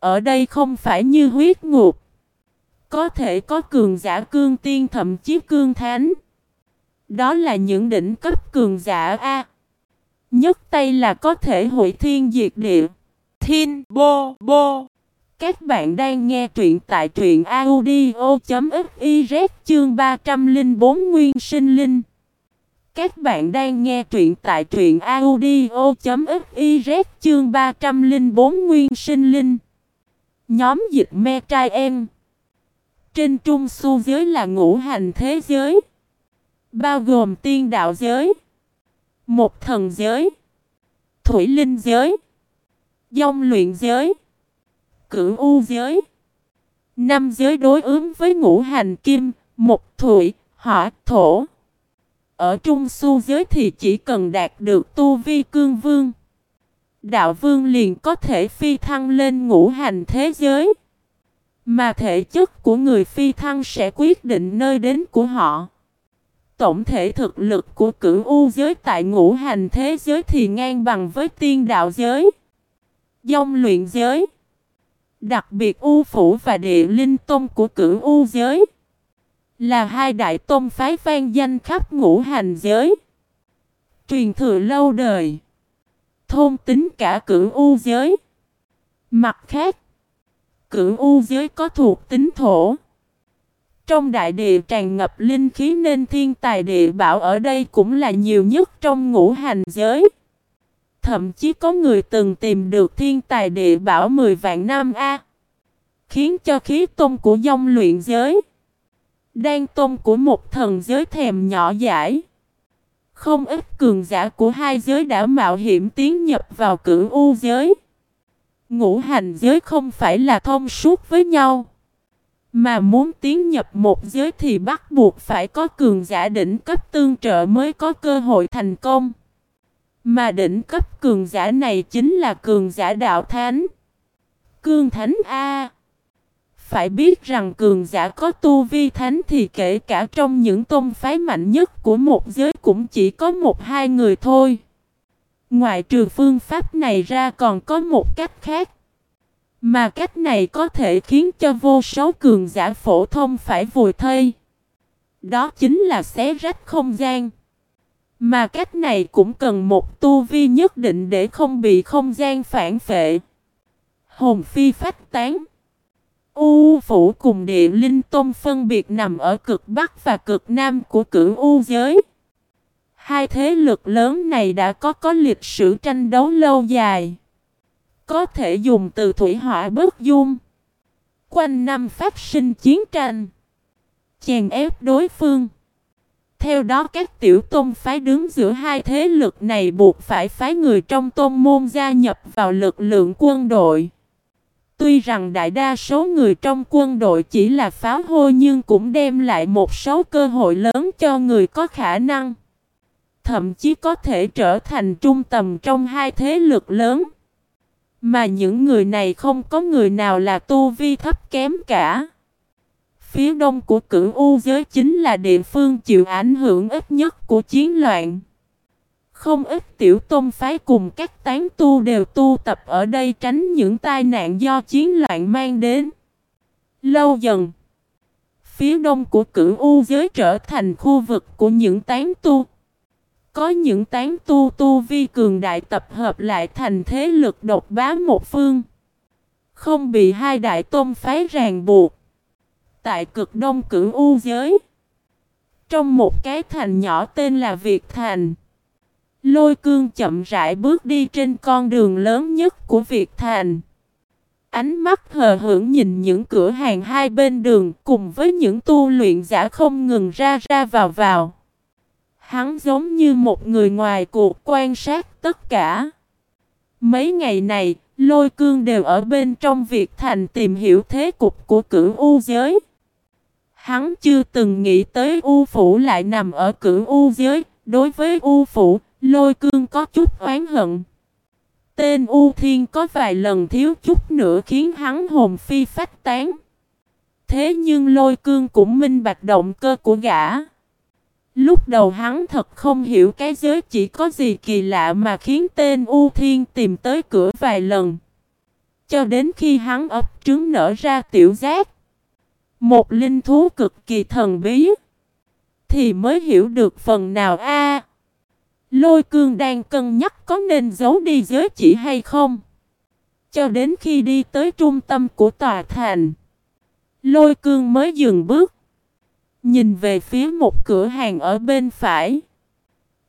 Ở đây không phải như huyết ngục. Có thể có cường giả cương tiên, thậm chí cương thánh. Đó là những đỉnh cấp cường giả A. Nhất tay là có thể hủy thiên diệt địa. Thiên bô bô. Các bạn đang nghe truyện tại truyện audio.fiz chương 304 Nguyên sinh linh. Các bạn đang nghe truyện tại truyện audio.fiz chương 304 Nguyên sinh linh. Nhóm dịch me trai em. Trên trung su giới là ngũ hành thế giới. Bao gồm tiên đạo giới. Một thần giới. Thủy linh giới. Dông luyện giới. Cửu u giới. Năm giới đối ứng với ngũ hành kim, một thủy, hỏa, thổ. Ở trung su giới thì chỉ cần đạt được tu vi cương vương. Đạo vương liền có thể phi thăng lên ngũ hành thế giới. Mà thể chất của người phi thăng sẽ quyết định nơi đến của họ. Tổng thể thực lực của cửu u giới tại ngũ hành thế giới thì ngang bằng với tiên đạo giới. Dông luyện giới. Đặc biệt u phủ và địa linh tông của cửu u giới. Là hai đại tôn phái vang danh khắp ngũ hành giới. Truyền thừa lâu đời. Thôn tính cả cửu u giới. Mặt khác, cửu u giới có thuộc tính thổ. Trong đại địa tràn ngập linh khí nên thiên tài địa bảo ở đây cũng là nhiều nhất trong ngũ hành giới. Thậm chí có người từng tìm được thiên tài địa bảo 10 vạn năm A. Khiến cho khí tôn của dông luyện giới. Đan tôn của một thần giới thèm nhỏ giải. Không ít cường giả của hai giới đã mạo hiểm tiến nhập vào cửu u giới. Ngũ hành giới không phải là thông suốt với nhau. Mà muốn tiến nhập một giới thì bắt buộc phải có cường giả đỉnh cấp tương trợ mới có cơ hội thành công. Mà đỉnh cấp cường giả này chính là cường giả đạo thánh. Cương thánh A. Phải biết rằng cường giả có tu vi thánh thì kể cả trong những tôn phái mạnh nhất của một giới cũng chỉ có một hai người thôi ngoại trừ phương pháp này ra còn có một cách khác. Mà cách này có thể khiến cho vô số cường giả phổ thông phải vùi thây. Đó chính là xé rách không gian. Mà cách này cũng cần một tu vi nhất định để không bị không gian phản phệ. Hồn phi phách tán. U phủ cùng địa linh tôn phân biệt nằm ở cực bắc và cực nam của cửu U giới. Hai thế lực lớn này đã có có lịch sử tranh đấu lâu dài. Có thể dùng từ thủy hỏa bất dung. Quanh năm phát sinh chiến tranh. Chèn ép đối phương. Theo đó các tiểu tôn phái đứng giữa hai thế lực này buộc phải phái người trong tôn môn gia nhập vào lực lượng quân đội. Tuy rằng đại đa số người trong quân đội chỉ là pháo hôi nhưng cũng đem lại một số cơ hội lớn cho người có khả năng. Thậm chí có thể trở thành trung tầm trong hai thế lực lớn. Mà những người này không có người nào là tu vi thấp kém cả. Phía đông của cửu U giới chính là địa phương chịu ảnh hưởng ít nhất của chiến loạn. Không ít tiểu tôn phái cùng các tán tu đều tu tập ở đây tránh những tai nạn do chiến loạn mang đến. Lâu dần, phía đông của cửu U giới trở thành khu vực của những tán tu. Có những tán tu tu vi cường đại tập hợp lại thành thế lực độc bá một phương. Không bị hai đại tôn phái ràng buộc. Tại cực đông cửu U giới. Trong một cái thành nhỏ tên là Việt Thành. Lôi cương chậm rãi bước đi trên con đường lớn nhất của Việt Thành. Ánh mắt hờ hững nhìn những cửa hàng hai bên đường cùng với những tu luyện giả không ngừng ra ra vào vào. Hắn giống như một người ngoài cuộc quan sát tất cả. Mấy ngày này, lôi cương đều ở bên trong việc thành tìm hiểu thế cục của cửu u giới. Hắn chưa từng nghĩ tới u phủ lại nằm ở cửu u giới. Đối với u phủ, lôi cương có chút oán hận. Tên U Thiên có vài lần thiếu chút nữa khiến hắn hồn phi phách tán. Thế nhưng lôi cương cũng minh bạch động cơ của gã. Lúc đầu hắn thật không hiểu cái giới chỉ có gì kỳ lạ mà khiến tên U Thiên tìm tới cửa vài lần. Cho đến khi hắn ấp trứng nở ra tiểu giác. Một linh thú cực kỳ thần bí. Thì mới hiểu được phần nào a Lôi cương đang cân nhắc có nên giấu đi giới chỉ hay không. Cho đến khi đi tới trung tâm của tòa thành. Lôi cương mới dừng bước. Nhìn về phía một cửa hàng ở bên phải.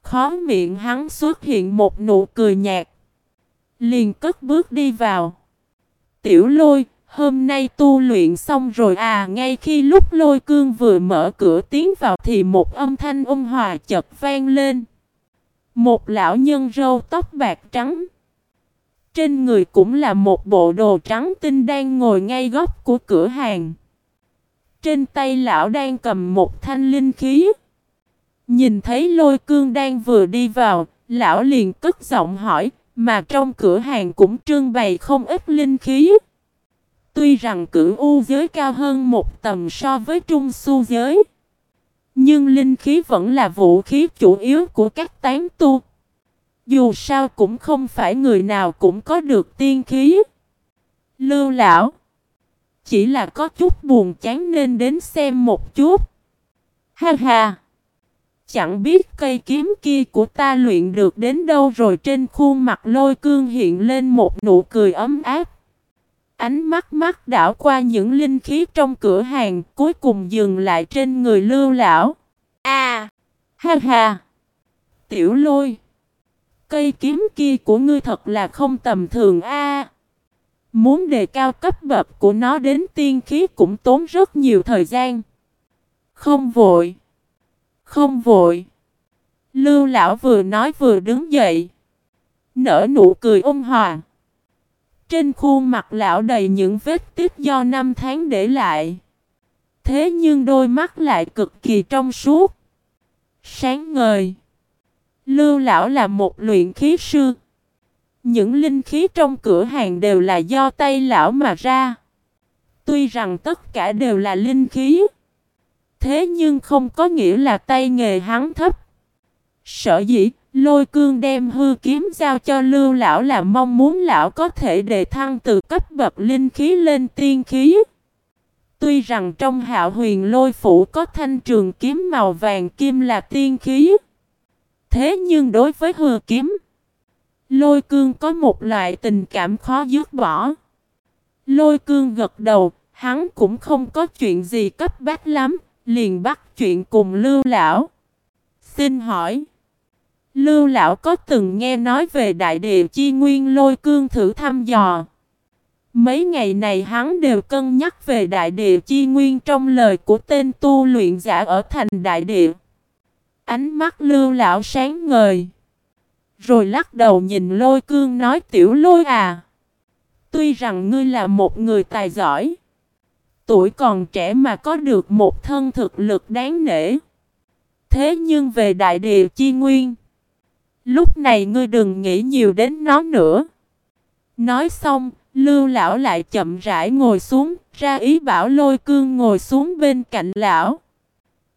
Khó miệng hắn xuất hiện một nụ cười nhạt. Liền cất bước đi vào. Tiểu lôi, hôm nay tu luyện xong rồi à ngay khi lúc lôi cương vừa mở cửa tiến vào thì một âm thanh ôn hòa chợt vang lên. Một lão nhân râu tóc bạc trắng. Trên người cũng là một bộ đồ trắng tinh đang ngồi ngay góc của cửa hàng. Trên tay lão đang cầm một thanh linh khí. Nhìn thấy lôi cương đang vừa đi vào, lão liền cất giọng hỏi, mà trong cửa hàng cũng trưng bày không ít linh khí. Tuy rằng cửu u giới cao hơn một tầm so với trung su giới. Nhưng linh khí vẫn là vũ khí chủ yếu của các tán tu. Dù sao cũng không phải người nào cũng có được tiên khí. Lưu lão. Chỉ là có chút buồn chán nên đến xem một chút. Ha ha. Chẳng biết cây kiếm kia của ta luyện được đến đâu rồi trên khuôn mặt lôi cương hiện lên một nụ cười ấm áp. Ánh mắt mắt đảo qua những linh khí trong cửa hàng, cuối cùng dừng lại trên người lưu lão. À! Ha ha! Tiểu lôi! Cây kiếm kia của ngươi thật là không tầm thường a muốn đề cao cấp bậc của nó đến tiên khí cũng tốn rất nhiều thời gian. Không vội! Không vội! Lưu lão vừa nói vừa đứng dậy. Nở nụ cười ôn hòa. Trên khuôn mặt lão đầy những vết tích do năm tháng để lại. Thế nhưng đôi mắt lại cực kỳ trong suốt. Sáng ngời. Lưu lão là một luyện khí sư. Những linh khí trong cửa hàng đều là do tay lão mà ra. Tuy rằng tất cả đều là linh khí. Thế nhưng không có nghĩa là tay nghề hắn thấp. Sở dĩ Lôi cương đem hư kiếm giao cho lưu lão là mong muốn lão có thể đề thăng từ cấp bậc linh khí lên tiên khí. Tuy rằng trong hạo huyền lôi phủ có thanh trường kiếm màu vàng kim là tiên khí. Thế nhưng đối với hư kiếm, lôi cương có một loại tình cảm khó dứt bỏ. Lôi cương gật đầu, hắn cũng không có chuyện gì cấp bách lắm, liền bắt chuyện cùng lưu lão. Xin hỏi. Lưu lão có từng nghe nói về đại địa chi nguyên lôi cương thử thăm dò. Mấy ngày này hắn đều cân nhắc về đại địa chi nguyên trong lời của tên tu luyện giả ở thành đại địa. Ánh mắt lưu lão sáng ngời. Rồi lắc đầu nhìn lôi cương nói tiểu lôi à. Tuy rằng ngươi là một người tài giỏi. Tuổi còn trẻ mà có được một thân thực lực đáng nể. Thế nhưng về đại địa chi nguyên. Lúc này ngươi đừng nghĩ nhiều đến nó nữa. Nói xong, lưu lão lại chậm rãi ngồi xuống, ra ý bảo lôi cương ngồi xuống bên cạnh lão.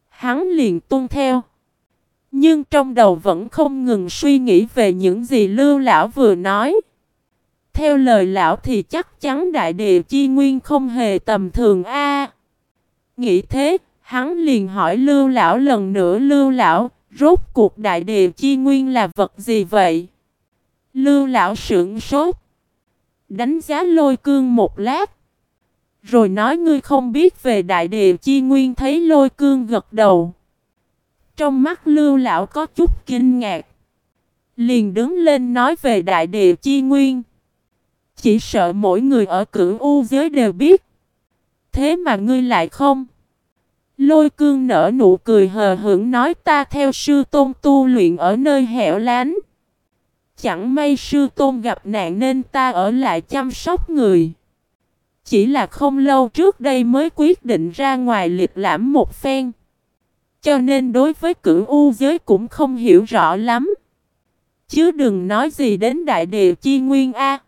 Hắn liền tuân theo. Nhưng trong đầu vẫn không ngừng suy nghĩ về những gì lưu lão vừa nói. Theo lời lão thì chắc chắn đại địa chi nguyên không hề tầm thường a. nghĩ thế, hắn liền hỏi lưu lão lần nữa lưu lão, rốt cuộc đại địa chi nguyên là vật gì vậy? Lưu lão sững sốt. Đánh giá lôi cương một lát. Rồi nói ngươi không biết về đại địa chi nguyên thấy lôi cương gật đầu. Trong mắt lưu lão có chút kinh ngạc. Liền đứng lên nói về đại địa chi nguyên. Chỉ sợ mỗi người ở cửu u giới đều biết. Thế mà ngươi lại không. Lôi cương nở nụ cười hờ hững nói ta theo sư tôn tu luyện ở nơi hẻo lánh. Chẳng may sư tôn gặp nạn nên ta ở lại chăm sóc người. Chỉ là không lâu trước đây mới quyết định ra ngoài liệt lãm một phen. Cho nên đối với cửu u giới cũng không hiểu rõ lắm. Chứ đừng nói gì đến đại địa chi nguyên A.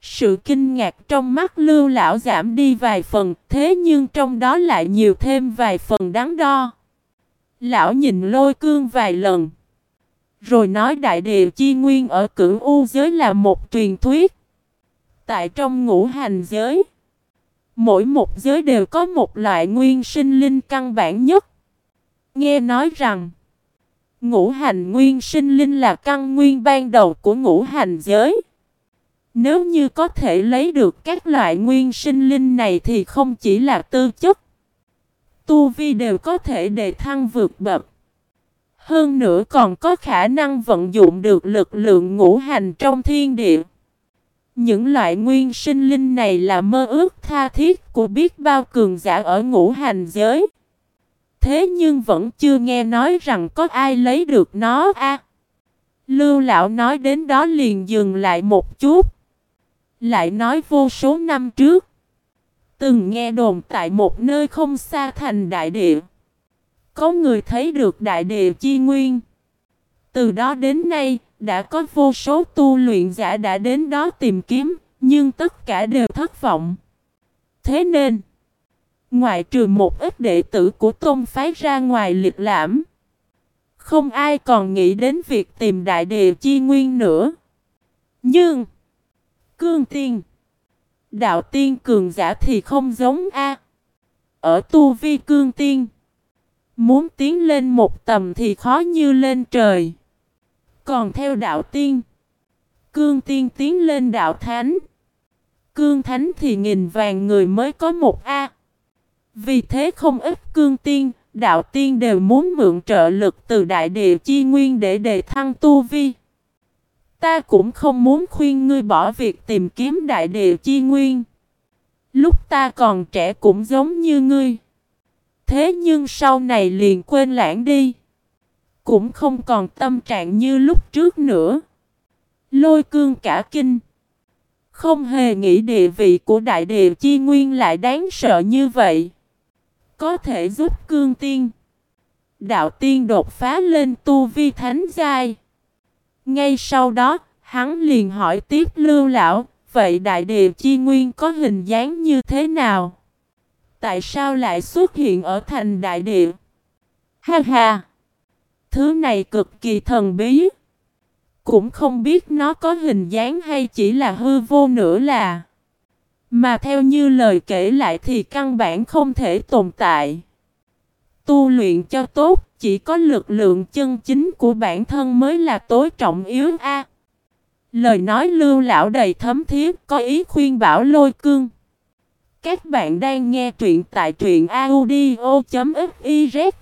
Sự kinh ngạc trong mắt lưu lão giảm đi vài phần, thế nhưng trong đó lại nhiều thêm vài phần đáng đo. Lão nhìn lôi cương vài lần. Rồi nói đại địa chi nguyên ở cửu u giới là một truyền thuyết. Tại trong ngũ hành giới, mỗi một giới đều có một loại nguyên sinh linh căn bản nhất. Nghe nói rằng, ngũ hành nguyên sinh linh là căn nguyên ban đầu của ngũ hành giới. Nếu như có thể lấy được các loại nguyên sinh linh này thì không chỉ là tư chất. Tu vi đều có thể đề thăng vượt bậc. Hơn nữa còn có khả năng vận dụng được lực lượng ngũ hành trong thiên địa. Những loại nguyên sinh linh này là mơ ước tha thiết của biết bao cường giả ở ngũ hành giới. Thế nhưng vẫn chưa nghe nói rằng có ai lấy được nó a. Lưu lão nói đến đó liền dừng lại một chút. Lại nói vô số năm trước. Từng nghe đồn tại một nơi không xa thành đại địa. Có người thấy được đại địa chi nguyên. Từ đó đến nay, đã có vô số tu luyện giả đã đến đó tìm kiếm, nhưng tất cả đều thất vọng. Thế nên, ngoại trừ một ít đệ tử của tôn phái ra ngoài liệt lãm, không ai còn nghĩ đến việc tìm đại địa chi nguyên nữa. Nhưng, cương tiên, đạo tiên cường giả thì không giống A. Ở tu vi cương tiên, Muốn tiến lên một tầm thì khó như lên trời. Còn theo đạo tiên, cương tiên tiến lên đạo thánh. Cương thánh thì nghìn vàng người mới có một A. Vì thế không ít cương tiên, đạo tiên đều muốn mượn trợ lực từ đại địa chi nguyên để đề thăng tu vi. Ta cũng không muốn khuyên ngươi bỏ việc tìm kiếm đại địa chi nguyên. Lúc ta còn trẻ cũng giống như ngươi. Thế nhưng sau này liền quên lãng đi. Cũng không còn tâm trạng như lúc trước nữa. Lôi cương cả kinh. Không hề nghĩ địa vị của đại địa chi nguyên lại đáng sợ như vậy. Có thể giúp cương tiên. Đạo tiên đột phá lên tu vi thánh giai. Ngay sau đó, hắn liền hỏi tiếp lưu lão, vậy đại địa chi nguyên có hình dáng như thế nào? tại sao lại xuất hiện ở thành đại địa? Ha ha! Thứ này cực kỳ thần bí. Cũng không biết nó có hình dáng hay chỉ là hư vô nữa là. Mà theo như lời kể lại thì căn bản không thể tồn tại. Tu luyện cho tốt, chỉ có lực lượng chân chính của bản thân mới là tối trọng yếu a. lời nói lưu lão đầy thấm thiết, có ý khuyên bảo lôi cương. Các bạn đang nghe truyện tại truyện audio.fiz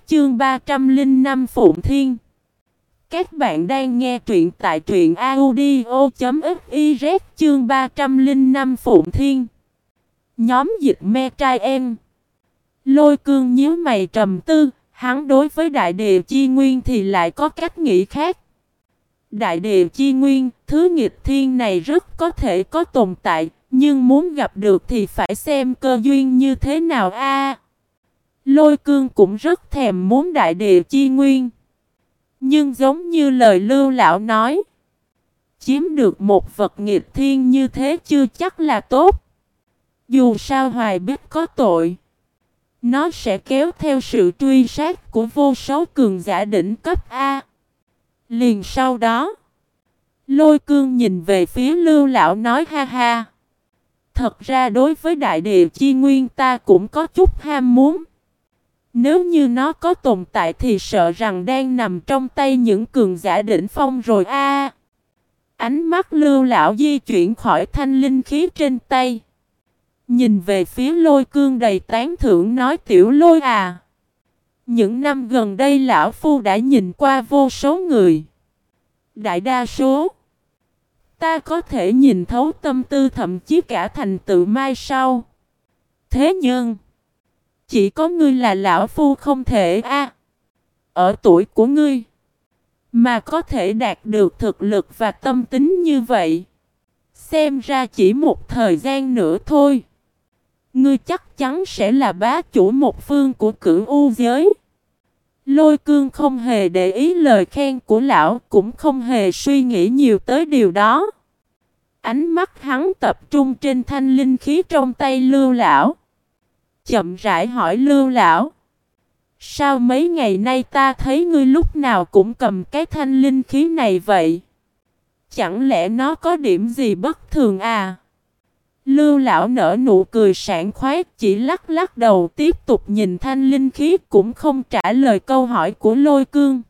chương 305 Phụng Thiên. Các bạn đang nghe truyện tại truyện audio.fiz chương 305 Phụng Thiên. Nhóm dịch me trai em. Lôi cương nhíu mày trầm tư, hắn đối với đại địa chi nguyên thì lại có cách nghĩ khác. Đại địa chi nguyên, thứ nghịch thiên này rất có thể có tồn tại, nhưng muốn gặp được thì phải xem cơ duyên như thế nào a. lôi cương cũng rất thèm muốn đại địa chi nguyên. Nhưng giống như lời lưu lão nói. Chiếm được một vật nghịch thiên như thế chưa chắc là tốt. Dù sao hoài biết có tội. Nó sẽ kéo theo sự truy sát của vô số cường giả đỉnh cấp A. Liền sau đó, lôi cương nhìn về phía lưu lão nói ha ha. Thật ra đối với đại địa chi nguyên ta cũng có chút ham muốn. Nếu như nó có tồn tại thì sợ rằng đang nằm trong tay những cường giả đỉnh phong rồi a. ánh mắt lưu lão di chuyển khỏi thanh linh khí trên tay. Nhìn về phía lôi cương đầy tán thưởng nói, tiểu lôi à. Những năm gần đây lão phu đã nhìn qua vô số người. Đại đa số. Ta có thể nhìn thấu tâm tư thậm chí cả thành tựu mai sau. Thế nhưng. Chỉ có ngươi là lão phu không thể a, Ở tuổi của ngươi. Mà có thể đạt được thực lực và tâm tính như vậy. Xem ra chỉ một thời gian nữa thôi. Ngươi chắc chắn sẽ là bá chủ một phương của cửu u giới. Lôi cương không hề để ý lời khen của lão, cũng không hề suy nghĩ nhiều tới điều đó. Ánh mắt hắn tập trung trên thanh linh khí trong tay lưu lão. Chậm rãi hỏi lưu lão. Sao mấy ngày nay ta thấy ngươi lúc nào cũng cầm cái thanh linh khí này vậy? Chẳng lẽ nó có điểm gì bất thường à? Lưu lão nở nụ cười sảng khoái chỉ lắc lắc đầu tiếp tục nhìn thanh linh khí cũng không trả lời câu hỏi của lôi cương.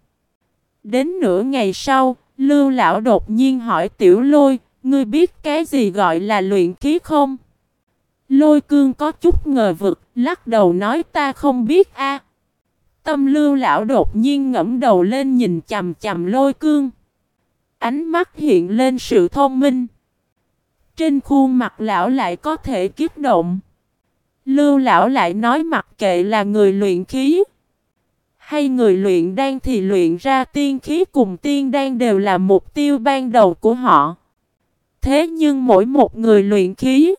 Đến nửa ngày sau, lưu lão đột nhiên hỏi tiểu lôi, ngươi biết cái gì gọi là luyện khí không? Lôi cương có chút ngờ vực, lắc đầu nói ta không biết a. Tâm lưu lão đột nhiên ngẫm đầu lên nhìn chầm chầm lôi cương. Ánh mắt hiện lên sự thông minh. Trên khuôn mặt lão lại có thể kiếp động. Lưu lão lại nói mặc kệ là người luyện khí. Hay người luyện đan thì luyện ra tiên khí cùng tiên đan đều là mục tiêu ban đầu của họ. Thế nhưng mỗi một người luyện khí,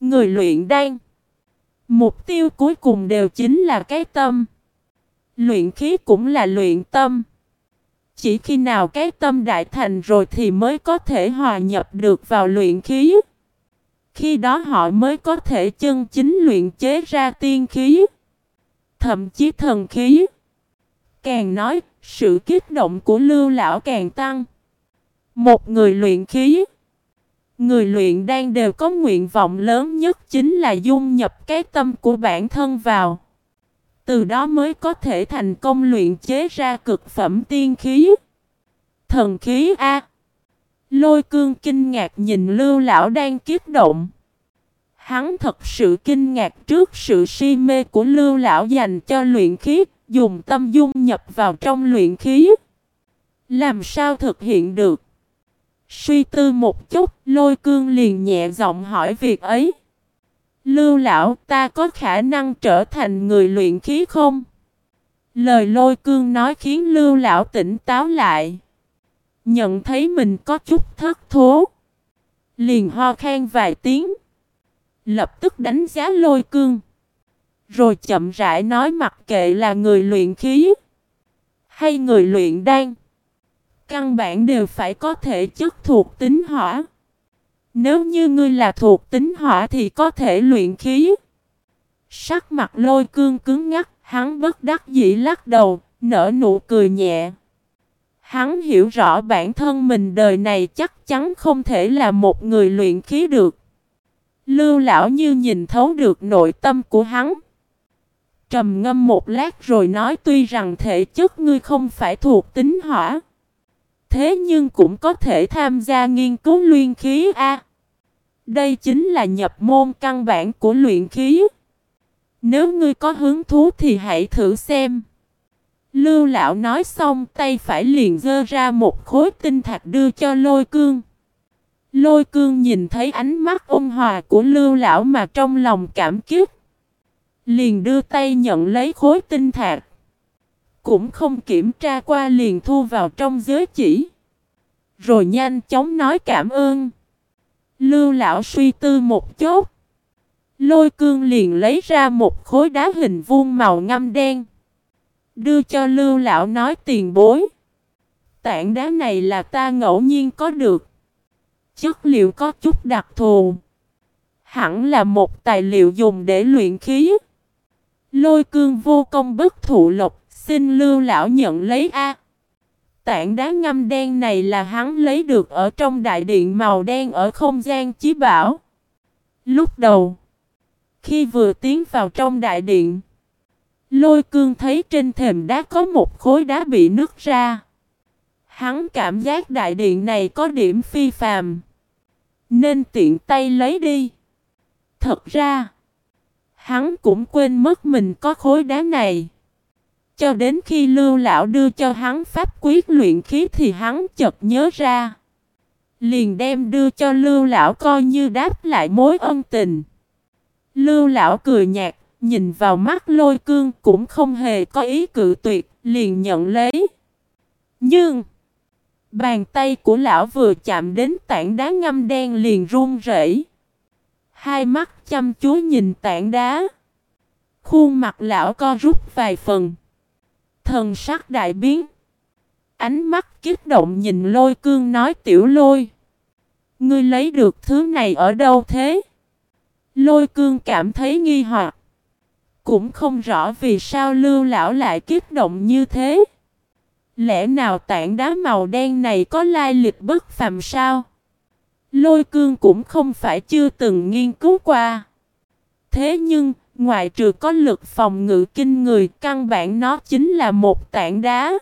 người luyện đan, mục tiêu cuối cùng đều chính là cái tâm. Luyện khí cũng là luyện tâm. Chỉ khi nào cái tâm đại thành rồi thì mới có thể hòa nhập được vào luyện khí. Khi đó họ mới có thể chân chính luyện chế ra tiên khí. Thậm chí thần khí. Càng nói, sự kích động của lưu lão càng tăng. Một người luyện khí. Người luyện đang đều có nguyện vọng lớn nhất chính là dung nhập cái tâm của bản thân vào. Từ đó mới có thể thành công luyện chế ra cực phẩm tiên khí. Thần khí A. Lôi cương kinh ngạc nhìn lưu lão đang kiết động. Hắn thật sự kinh ngạc trước sự si mê của lưu lão dành cho luyện khí, dùng tâm dung nhập vào trong luyện khí. Làm sao thực hiện được? Suy tư một chút, lôi cương liền nhẹ giọng hỏi việc ấy. Lưu lão, ta có khả năng trở thành người luyện khí không? Lời lôi cương nói khiến lưu lão tỉnh táo lại. Nhận thấy mình có chút thất thố. Liền ho khan vài tiếng. Lập tức đánh giá lôi cương. Rồi chậm rãi nói mặc kệ là người luyện khí. Hay người luyện đan. Căn bản đều phải có thể chất thuộc tính hỏa. Nếu như ngươi là thuộc tính hỏa thì có thể luyện khí. Sắc mặt lôi cương cứng ngắc, hắn bất đắc dĩ lắc đầu, nở nụ cười nhẹ. Hắn hiểu rõ bản thân mình đời này chắc chắn không thể là một người luyện khí được. Lưu lão như nhìn thấu được nội tâm của hắn. Trầm ngâm một lát rồi nói tuy rằng thể chất ngươi không phải thuộc tính hỏa. Thế nhưng cũng có thể tham gia nghiên cứu luyện khí A. Đây chính là nhập môn căn bản của luyện khí. Nếu ngươi có hứng thú thì hãy thử xem. Lưu lão nói xong, tay phải liền dơ ra một khối tinh thạch đưa cho lôi cương. Lôi cương nhìn thấy ánh mắt ôn hòa của lưu lão mà trong lòng cảm kích. Liền đưa tay nhận lấy khối tinh thạch. Cũng không kiểm tra qua liền thu vào trong giới chỉ. Rồi nhanh chóng nói cảm ơn. Lưu lão suy tư một chút. Lôi cương liền lấy ra một khối đá hình vuông màu ngăm đen. Đưa cho lưu lão nói tiền bối. Tảng đá này là ta ngẫu nhiên có được. Chất liệu có chút đặc thù. Hẳn là một tài liệu dùng để luyện khí. Lôi cương vô công bất thụ lộc, xin lưu lão nhận lấy A. Tảng đá ngâm đen này là hắn lấy được ở trong đại điện màu đen ở không gian chí bảo. Lúc đầu, khi vừa tiến vào trong đại điện, lôi cương thấy trên thềm đá có một khối đá bị nứt ra. Hắn cảm giác đại điện này có điểm phi phàm, nên tiện tay lấy đi. Thật ra, hắn cũng quên mất mình có khối đá này. Cho đến khi lưu lão đưa cho hắn pháp quyết luyện khí thì hắn chợt nhớ ra. Liền đem đưa cho lưu lão coi như đáp lại mối ân tình. Lưu lão cười nhạt, nhìn vào mắt lôi cương cũng không hề có ý cự tuyệt, liền nhận lấy. Nhưng, bàn tay của lão vừa chạm đến tảng đá ngâm đen liền run rẩy. Hai mắt chăm chú nhìn tảng đá. Khuôn mặt lão co rút vài phần. Thần sắc đại biến. Ánh mắt kích động nhìn lôi cương nói tiểu lôi. Ngươi lấy được thứ này ở đâu thế? Lôi cương cảm thấy nghi hoặc. Cũng không rõ vì sao lưu lão lại kích động như thế. Lẽ nào tảng đá màu đen này có lai lịch bất phàm sao? Lôi cương cũng không phải chưa từng nghiên cứu qua. Thế nhưng, ngoại trừ có lực phòng ngự kinh người, căn bản nó chính là một tảng đá.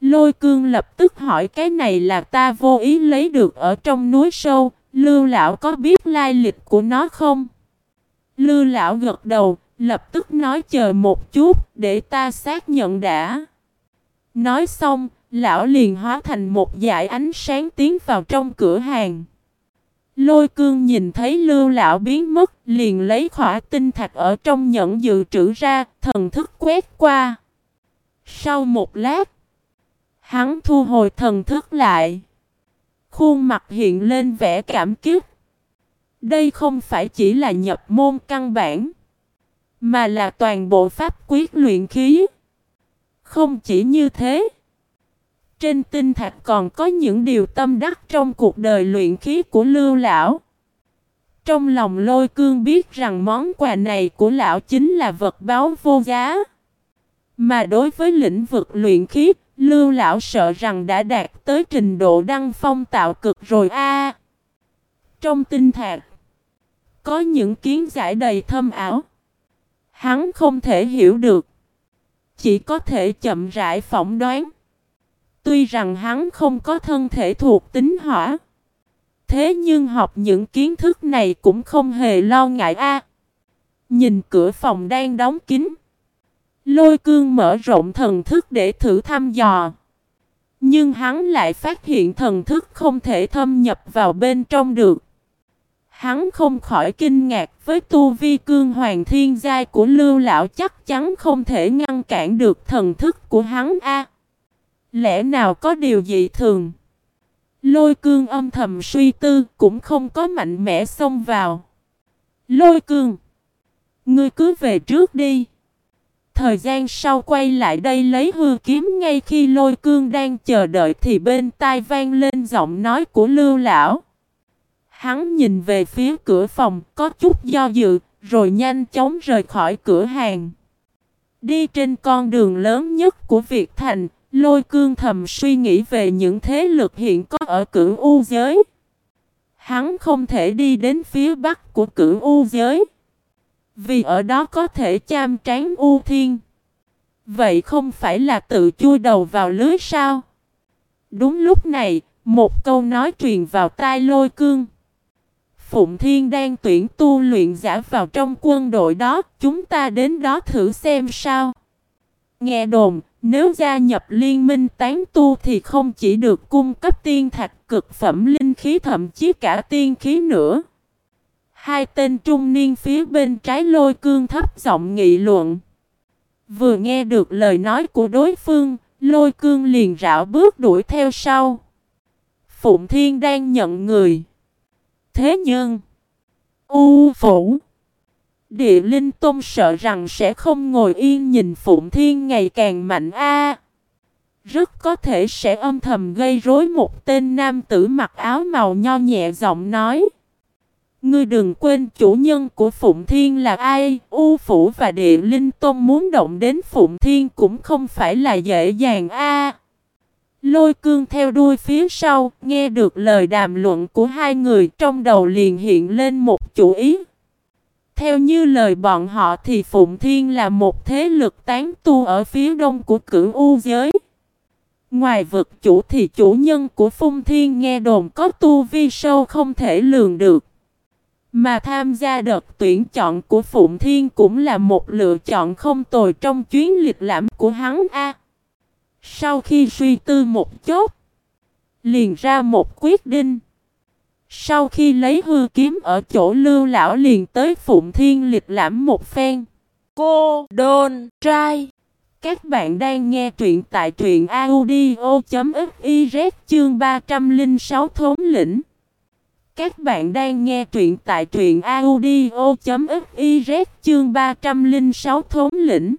Lôi cương lập tức hỏi cái này là ta vô ý lấy được ở trong núi sâu, lưu lão có biết lai lịch của nó không? Lưu lão gật đầu, lập tức nói chờ một chút, để ta xác nhận đã. Nói xong, lão liền hóa thành một dải ánh sáng tiến vào trong cửa hàng. Lôi cương nhìn thấy lưu lão biến mất, liền lấy khỏa tinh thạch ở trong nhẫn dự trữ ra, thần thức quét qua. Sau một lát, hắn thu hồi thần thức lại. Khuôn mặt hiện lên vẻ cảm kích. Đây không phải chỉ là nhập môn căn bản, mà là toàn bộ pháp quyết luyện khí. Không chỉ như thế, trên tinh thạch còn có những điều tâm đắc trong cuộc đời luyện khí của lưu lão. Trong lòng lôi cương biết rằng món quà này của lão chính là vật báo vô giá. Mà đối với lĩnh vực luyện khí, lưu lão sợ rằng đã đạt tới trình độ đăng phong tạo cực rồi a. trong tinh thạch, có những kiến giải đầy thâm ảo. Hắn không thể hiểu được. Chỉ có thể chậm rãi phỏng đoán. Tuy rằng hắn không có thân thể thuộc tính hỏa. Thế nhưng học những kiến thức này cũng không hề lo ngại a. nhìn cửa phòng đang đóng kín. Lôi cương mở rộng thần thức để thử thăm dò. Nhưng hắn lại phát hiện thần thức không thể thâm nhập vào bên trong được. Hắn không khỏi kinh ngạc với tu vi cương hoàng thiên giai của lưu lão chắc chắn không thể ngăn cản được thần thức của hắn a. Lẽ nào có điều gì thường? Lôi cương âm thầm suy tư cũng không có mạnh mẽ xông vào. Lôi cương! Ngươi cứ về trước đi. Thời gian sau quay lại đây lấy hư kiếm ngay khi lôi cương đang chờ đợi thì bên tai vang lên giọng nói của lưu lão. Hắn nhìn về phía cửa phòng có chút do dự rồi nhanh chóng rời khỏi cửa hàng. Đi trên con đường lớn nhất của Việt Thành, Lôi cương thầm suy nghĩ về những thế lực hiện có ở cửu u giới. Hắn không thể đi đến phía bắc của cửu u giới. Vì ở đó có thể cham trán u thiên. Vậy không phải là tự chui đầu vào lưới sao? Đúng lúc này, một câu nói truyền vào tai lôi cương. Phụng Thiên đang tuyển tu luyện giả vào trong quân đội đó, chúng ta đến đó thử xem sao. Nghe đồn, nếu gia nhập liên minh tán tu thì không chỉ được cung cấp tiên thạch cực phẩm linh khí thậm chí cả tiên khí nữa. Hai tên trung niên phía bên trái lôi cương thấp giọng nghị luận. Vừa nghe được lời nói của đối phương, lôi cương liền rảo bước đuổi theo sau. Phụng Thiên đang nhận người. Thế nhưng, U Phủ Địa Linh Tôn sợ rằng sẽ không ngồi yên nhìn Phụng Thiên ngày càng mạnh a. rất có thể sẽ âm thầm gây rối một tên nam tử mặc áo màu nho nhẹ giọng nói. Ngươi đừng quên chủ nhân của Phụng Thiên là ai, U Phủ và Địa Linh Tôn muốn động đến Phụng Thiên cũng không phải là dễ dàng a. lôi cương theo đuôi phía sau, nghe được lời đàm luận của hai người trong đầu liền hiện lên một chủ ý. Theo như lời bọn họ thì Phụng Thiên là một thế lực tán tu ở phía đông của cửu U giới. Ngoài vực chủ thì chủ nhân của Phung Thiên nghe đồn có tu vi sâu không thể lường được. Mà tham gia đợt tuyển chọn của Phụng Thiên cũng là một lựa chọn không tồi trong chuyến lịch lãm của hắn A. Sau khi suy tư một chút, liền ra một quyết định. Sau khi lấy hư kiếm ở chỗ lưu lão liền tới Phụng Thiên lịch lãm một phen. Cô Đôn Trai Các bạn đang nghe truyện tại truyện audio.fiz chương 306 thống lĩnh. Các bạn đang nghe truyện tại truyện audio.fiz chương 306 thống lĩnh.